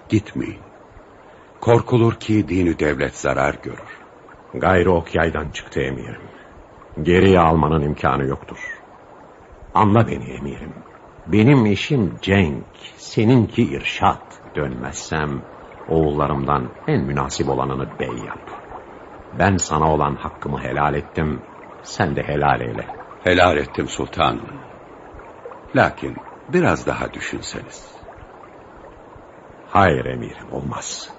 Gitmeyin. Korkulur ki dini devlet zarar görür. Gayrı ok yaydan çıktı emirim. Geriye almanın imkanı yoktur. Anla beni emirim. Benim işim cenk, seninki irşat. Dönmezsem oğullarımdan en münasip olanını bey yap. Ben sana olan hakkımı helal ettim, sen de helal eyle. Helal ettim sultanım. Lakin biraz daha düşünseniz. Hayır emirim olmaz.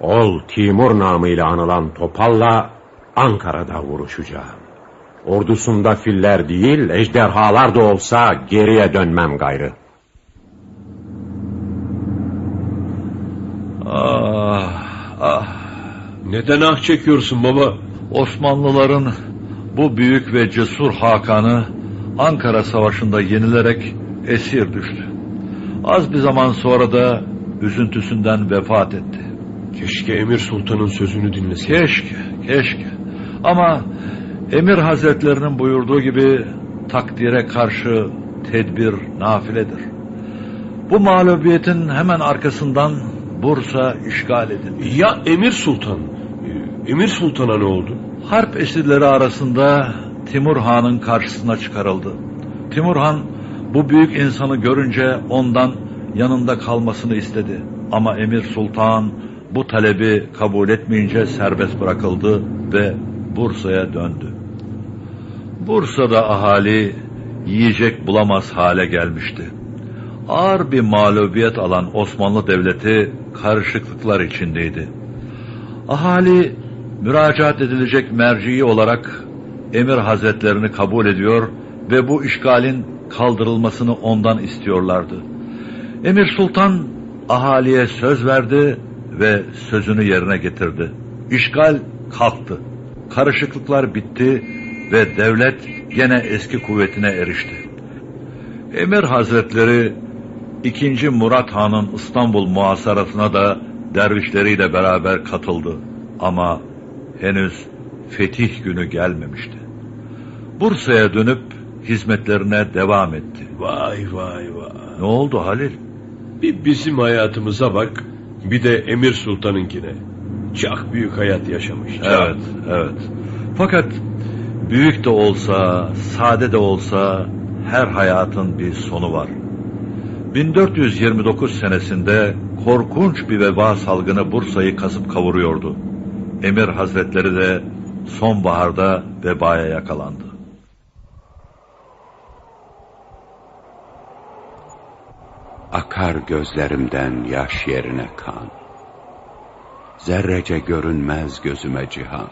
Ol Timur namıyla anılan Topal'la Ankara'da vuruşacağım. Ordusunda filler değil ejderhalar da olsa geriye dönmem gayrı. Ah, ah. Neden ah çekiyorsun baba? Osmanlıların bu büyük ve cesur Hakan'ı Ankara Savaşı'nda yenilerek esir düştü. Az bir zaman sonra da üzüntüsünden vefat etti. Keşke Emir Sultan'ın sözünü dinlesin. Keşke, keşke. Ama Emir Hazretlerinin buyurduğu gibi takdire karşı tedbir nafiledir. Bu mağlubiyetin hemen arkasından Bursa işgal edildi. Ya Emir Sultan? Emir Sultan'a ne oldu? Harp esirleri arasında Timur Han'ın karşısına çıkarıldı. Timur Han bu büyük insanı görünce ondan yanında kalmasını istedi. Ama Emir Sultan bu talebi kabul etmeyince serbest bırakıldı ve Bursa'ya döndü. Bursa'da ahali yiyecek bulamaz hale gelmişti. Ağır bir mağlubiyet alan Osmanlı Devleti karışıklıklar içindeydi. Ahali müracaat edilecek merciyi olarak Emir Hazretlerini kabul ediyor ve bu işgalin kaldırılmasını ondan istiyorlardı. Emir Sultan ahaliye söz verdi ve sözünü yerine getirdi. İşgal kalktı. Karışıklıklar bitti ve devlet gene eski kuvvetine erişti. Emir Hazretleri 2. Murat Han'ın İstanbul muhasarasına da dervişleriyle beraber katıldı. Ama henüz fetih günü gelmemişti. Bursa'ya dönüp hizmetlerine devam etti. Vay vay vay. Ne oldu Halil? Bir bizim hayatımıza bak, bir de Emir Sultan'ınkine. Çok büyük hayat yaşamış. çok. Evet, evet. Fakat büyük de olsa, sade de olsa her hayatın bir sonu var. 1429 senesinde korkunç bir veba salgını Bursa'yı kasıp kavuruyordu. Emir Hazretleri de sonbaharda vebaya yakalandı. Akar gözlerimden yaş yerine kan. Zerrece görünmez gözüme cihan.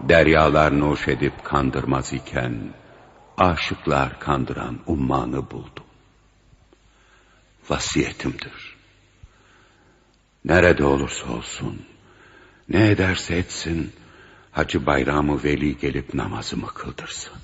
Deryalar nuş edip kandırmaz iken, aşıklar kandıran ummanı buldum. Vasiyetimdir. Nerede olursa olsun, ne ederse etsin, Hacı Bayramı Veli gelip namazımı kıldırsın.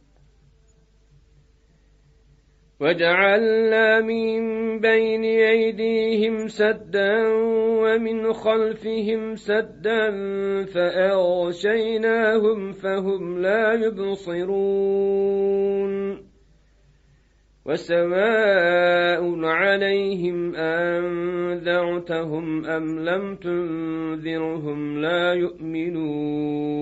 وجعلنا من بين أيديهم سدا ومن خلفهم سدا فأغشيناهم فهم لا يبصرون وسواء عليهم أنذرتهم أم لم تنذرهم لا يؤمنون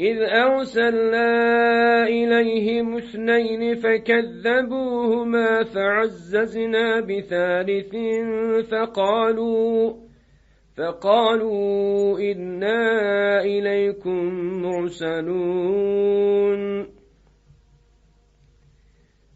إذ أرسلنا إليهم اثنين فكذبوهما فعززنا بثالث فقالوا فقالوا إنا إليكم مرسلون.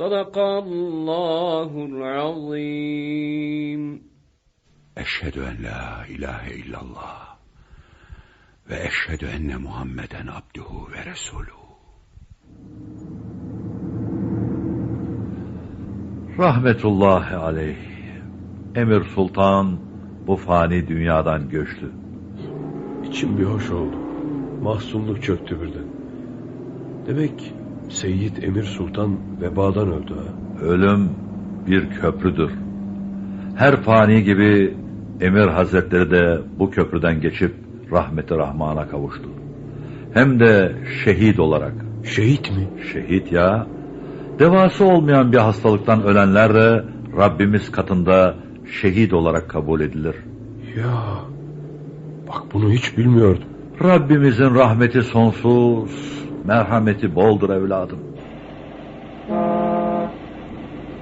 Sadakallahul azim. Eşhedü en la ilahe illallah ve eşhedü enne Muhammeden abduhu ve resuluhu. Rahmetullahi aleyh. Emir Sultan bu fani dünyadan göçtü. İçim bir hoş oldu. Mahzunluk çöktü birden. Demek Seyyid Emir Sultan vebadan öldü ha. Ölüm bir köprüdür. Her fani gibi Emir Hazretleri de bu köprüden geçip rahmeti rahmana kavuştu. Hem de şehit olarak. Şehit mi? Şehit ya. Devası olmayan bir hastalıktan ölenler de Rabbimiz katında şehit olarak kabul edilir. Ya bak bunu hiç bilmiyordum. Rabbimizin rahmeti sonsuz, merhameti boldur evladım.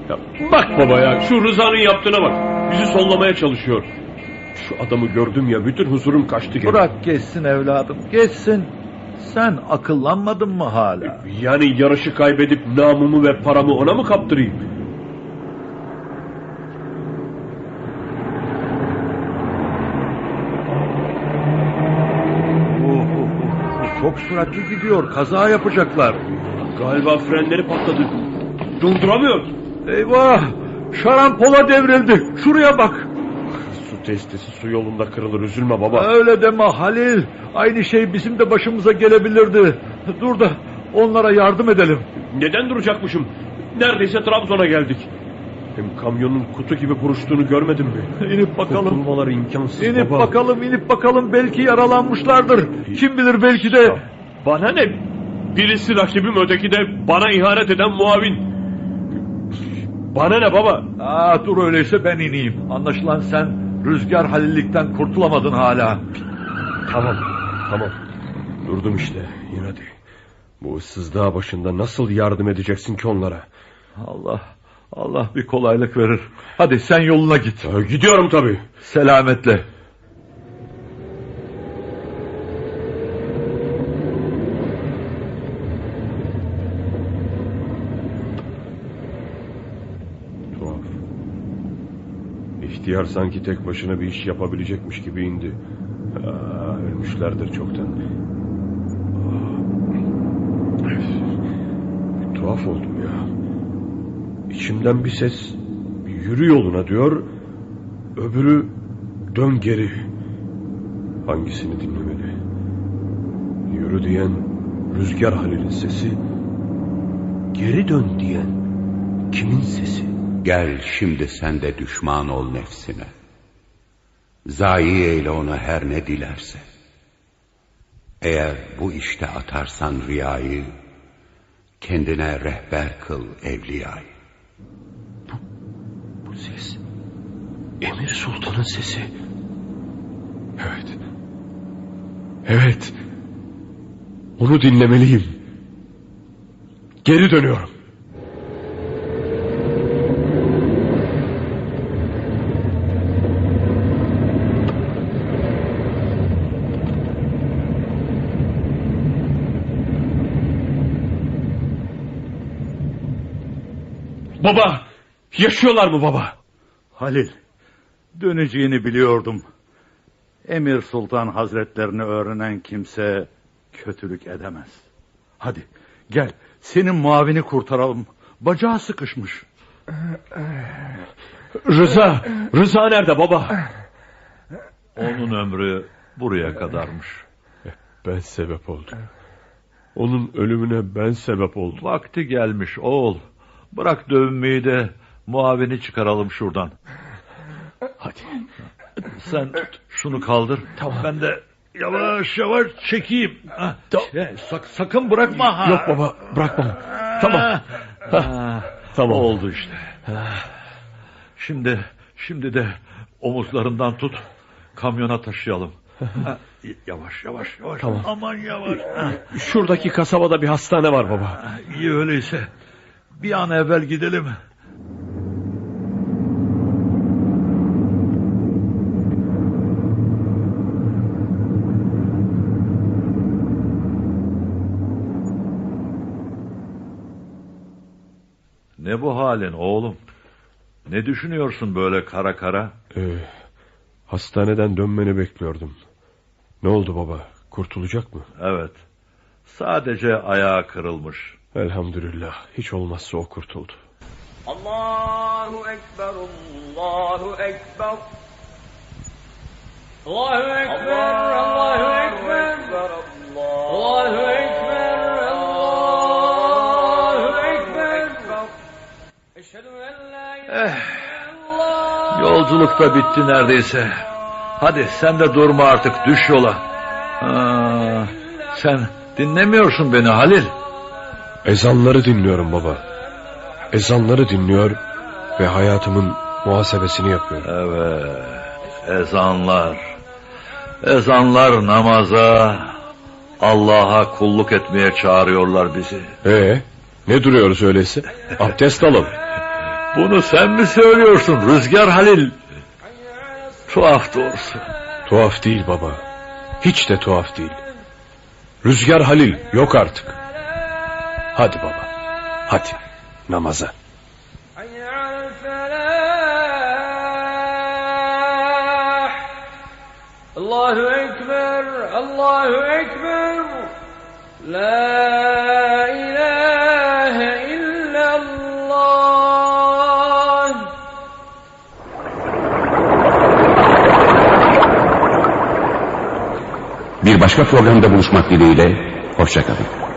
Ya bak baba ya şu Rıza'nın yaptığına bak. Bizi sollamaya çalışıyor. Şu adamı gördüm ya bütün huzurum kaçtı gene. Bırak geçsin evladım, geçsin. Sen akıllanmadın mı hala? Yani yarışı kaybedip namumu ve paramı ona mı kaptırayım? Oh, oh, oh, Çok süratli gidiyor, kaza yapacaklar. Galiba frenleri patladı. Durduramıyor. Eyvah! Şarampola devrildi. Şuraya bak. Su testisi su yolunda kırılır üzülme baba. Öyle deme Halil. Aynı şey bizim de başımıza gelebilirdi. Dur da onlara yardım edelim. Neden duracakmışım? Neredeyse Trabzon'a geldik. Hem kamyonun kutu gibi buruştuğunu görmedin mi? İnip bakalım. Kurtulmaları imkansız İnip baba. bakalım, inip bakalım. Belki yaralanmışlardır. Kim bilir belki de. Bana ne? Birisi rakibim öteki de bana ihanet eden muavin. Bana ne baba? Aa, dur öyleyse ben ineyim. Anlaşılan sen rüzgar halillikten kurtulamadın hala. Tamam, tamam. Durdum işte. İn hadi. Bu ıssız dağ başında nasıl yardım edeceksin ki onlara? Allah, Allah bir kolaylık verir. Hadi sen yoluna git. Ya, gidiyorum tabii. Selametle. Tuhaf. İhtiyar sanki tek başına bir iş yapabilecekmiş gibi indi. Aa, ölmüşlerdir çoktan. Aa, bir tuhaf oldum ya. İçimden bir ses yürü yoluna diyor. Öbürü dön geri. Hangisini dinlemeli? Yürü diyen Rüzgar Halil'in sesi. Geri dön diyen kimin sesi? Gel şimdi sen de düşman ol nefsine. Zayi eyle ona her ne dilerse. Eğer bu işte atarsan riyayı, kendine rehber kıl evliyayı. Bu ses Emir Sultan'ın sesi. Evet. Evet. Onu dinlemeliyim. Geri dönüyorum. Baba! Yaşıyorlar mı baba? Halil, döneceğini biliyordum. Emir Sultan Hazretlerini öğrenen kimse kötülük edemez. Hadi gel senin muavini kurtaralım. Bacağı sıkışmış. Rıza! Rıza nerede baba? Onun ömrü buraya kadarmış. Ben sebep oldum. Onun ölümüne ben sebep oldum. Vakti gelmiş oğul. Bırak dövünmeyi de muavini çıkaralım şuradan. Sen şunu kaldır. Tamam. Ben de yavaş yavaş çekeyim. Ha, şey, sak- sakın bırakma. Ha. Yok baba bırakmam. Tamam. Ha, Tamam. Oldu işte. Şimdi şimdi de omuzlarından tut. Kamyona taşıyalım. Ha, yavaş yavaş yavaş. Tamam. Aman yavaş. Ha, Şuradaki kasabada bir hastane var baba. iyi öyleyse. Bir an evvel gidelim. Ne bu halin oğlum? Ne düşünüyorsun böyle kara kara? Ee, hastaneden dönmeni bekliyordum. Ne oldu baba? Kurtulacak mı? Evet. Sadece ayağı kırılmış. Elhamdülillah. Hiç olmazsa o kurtuldu. Allahu Ekber, Allahu Ekber. Allahu Ekber, Allahu Ekber. Allahu Ekber. Eh, yolculuk da bitti neredeyse. Hadi sen de durma artık düş yola. Aa, sen dinlemiyorsun beni Halil. Ezanları dinliyorum baba. Ezanları dinliyor ve hayatımın muhasebesini yapıyorum. Evet ezanlar. Ezanlar namaza, Allah'a kulluk etmeye çağırıyorlar bizi. Ee, ne duruyoruz öyleyse? Abdest alalım. Bunu sen mi söylüyorsun Rüzgar Halil? Tuhaf doğrusu. Tuhaf değil baba. Hiç de tuhaf değil. Rüzgar Halil yok artık. Hadi baba. Hadi namaza. Allahu Ekber, Allahu Ekber. La ilahe Başka programda buluşmak dileğiyle, hoşçakalın.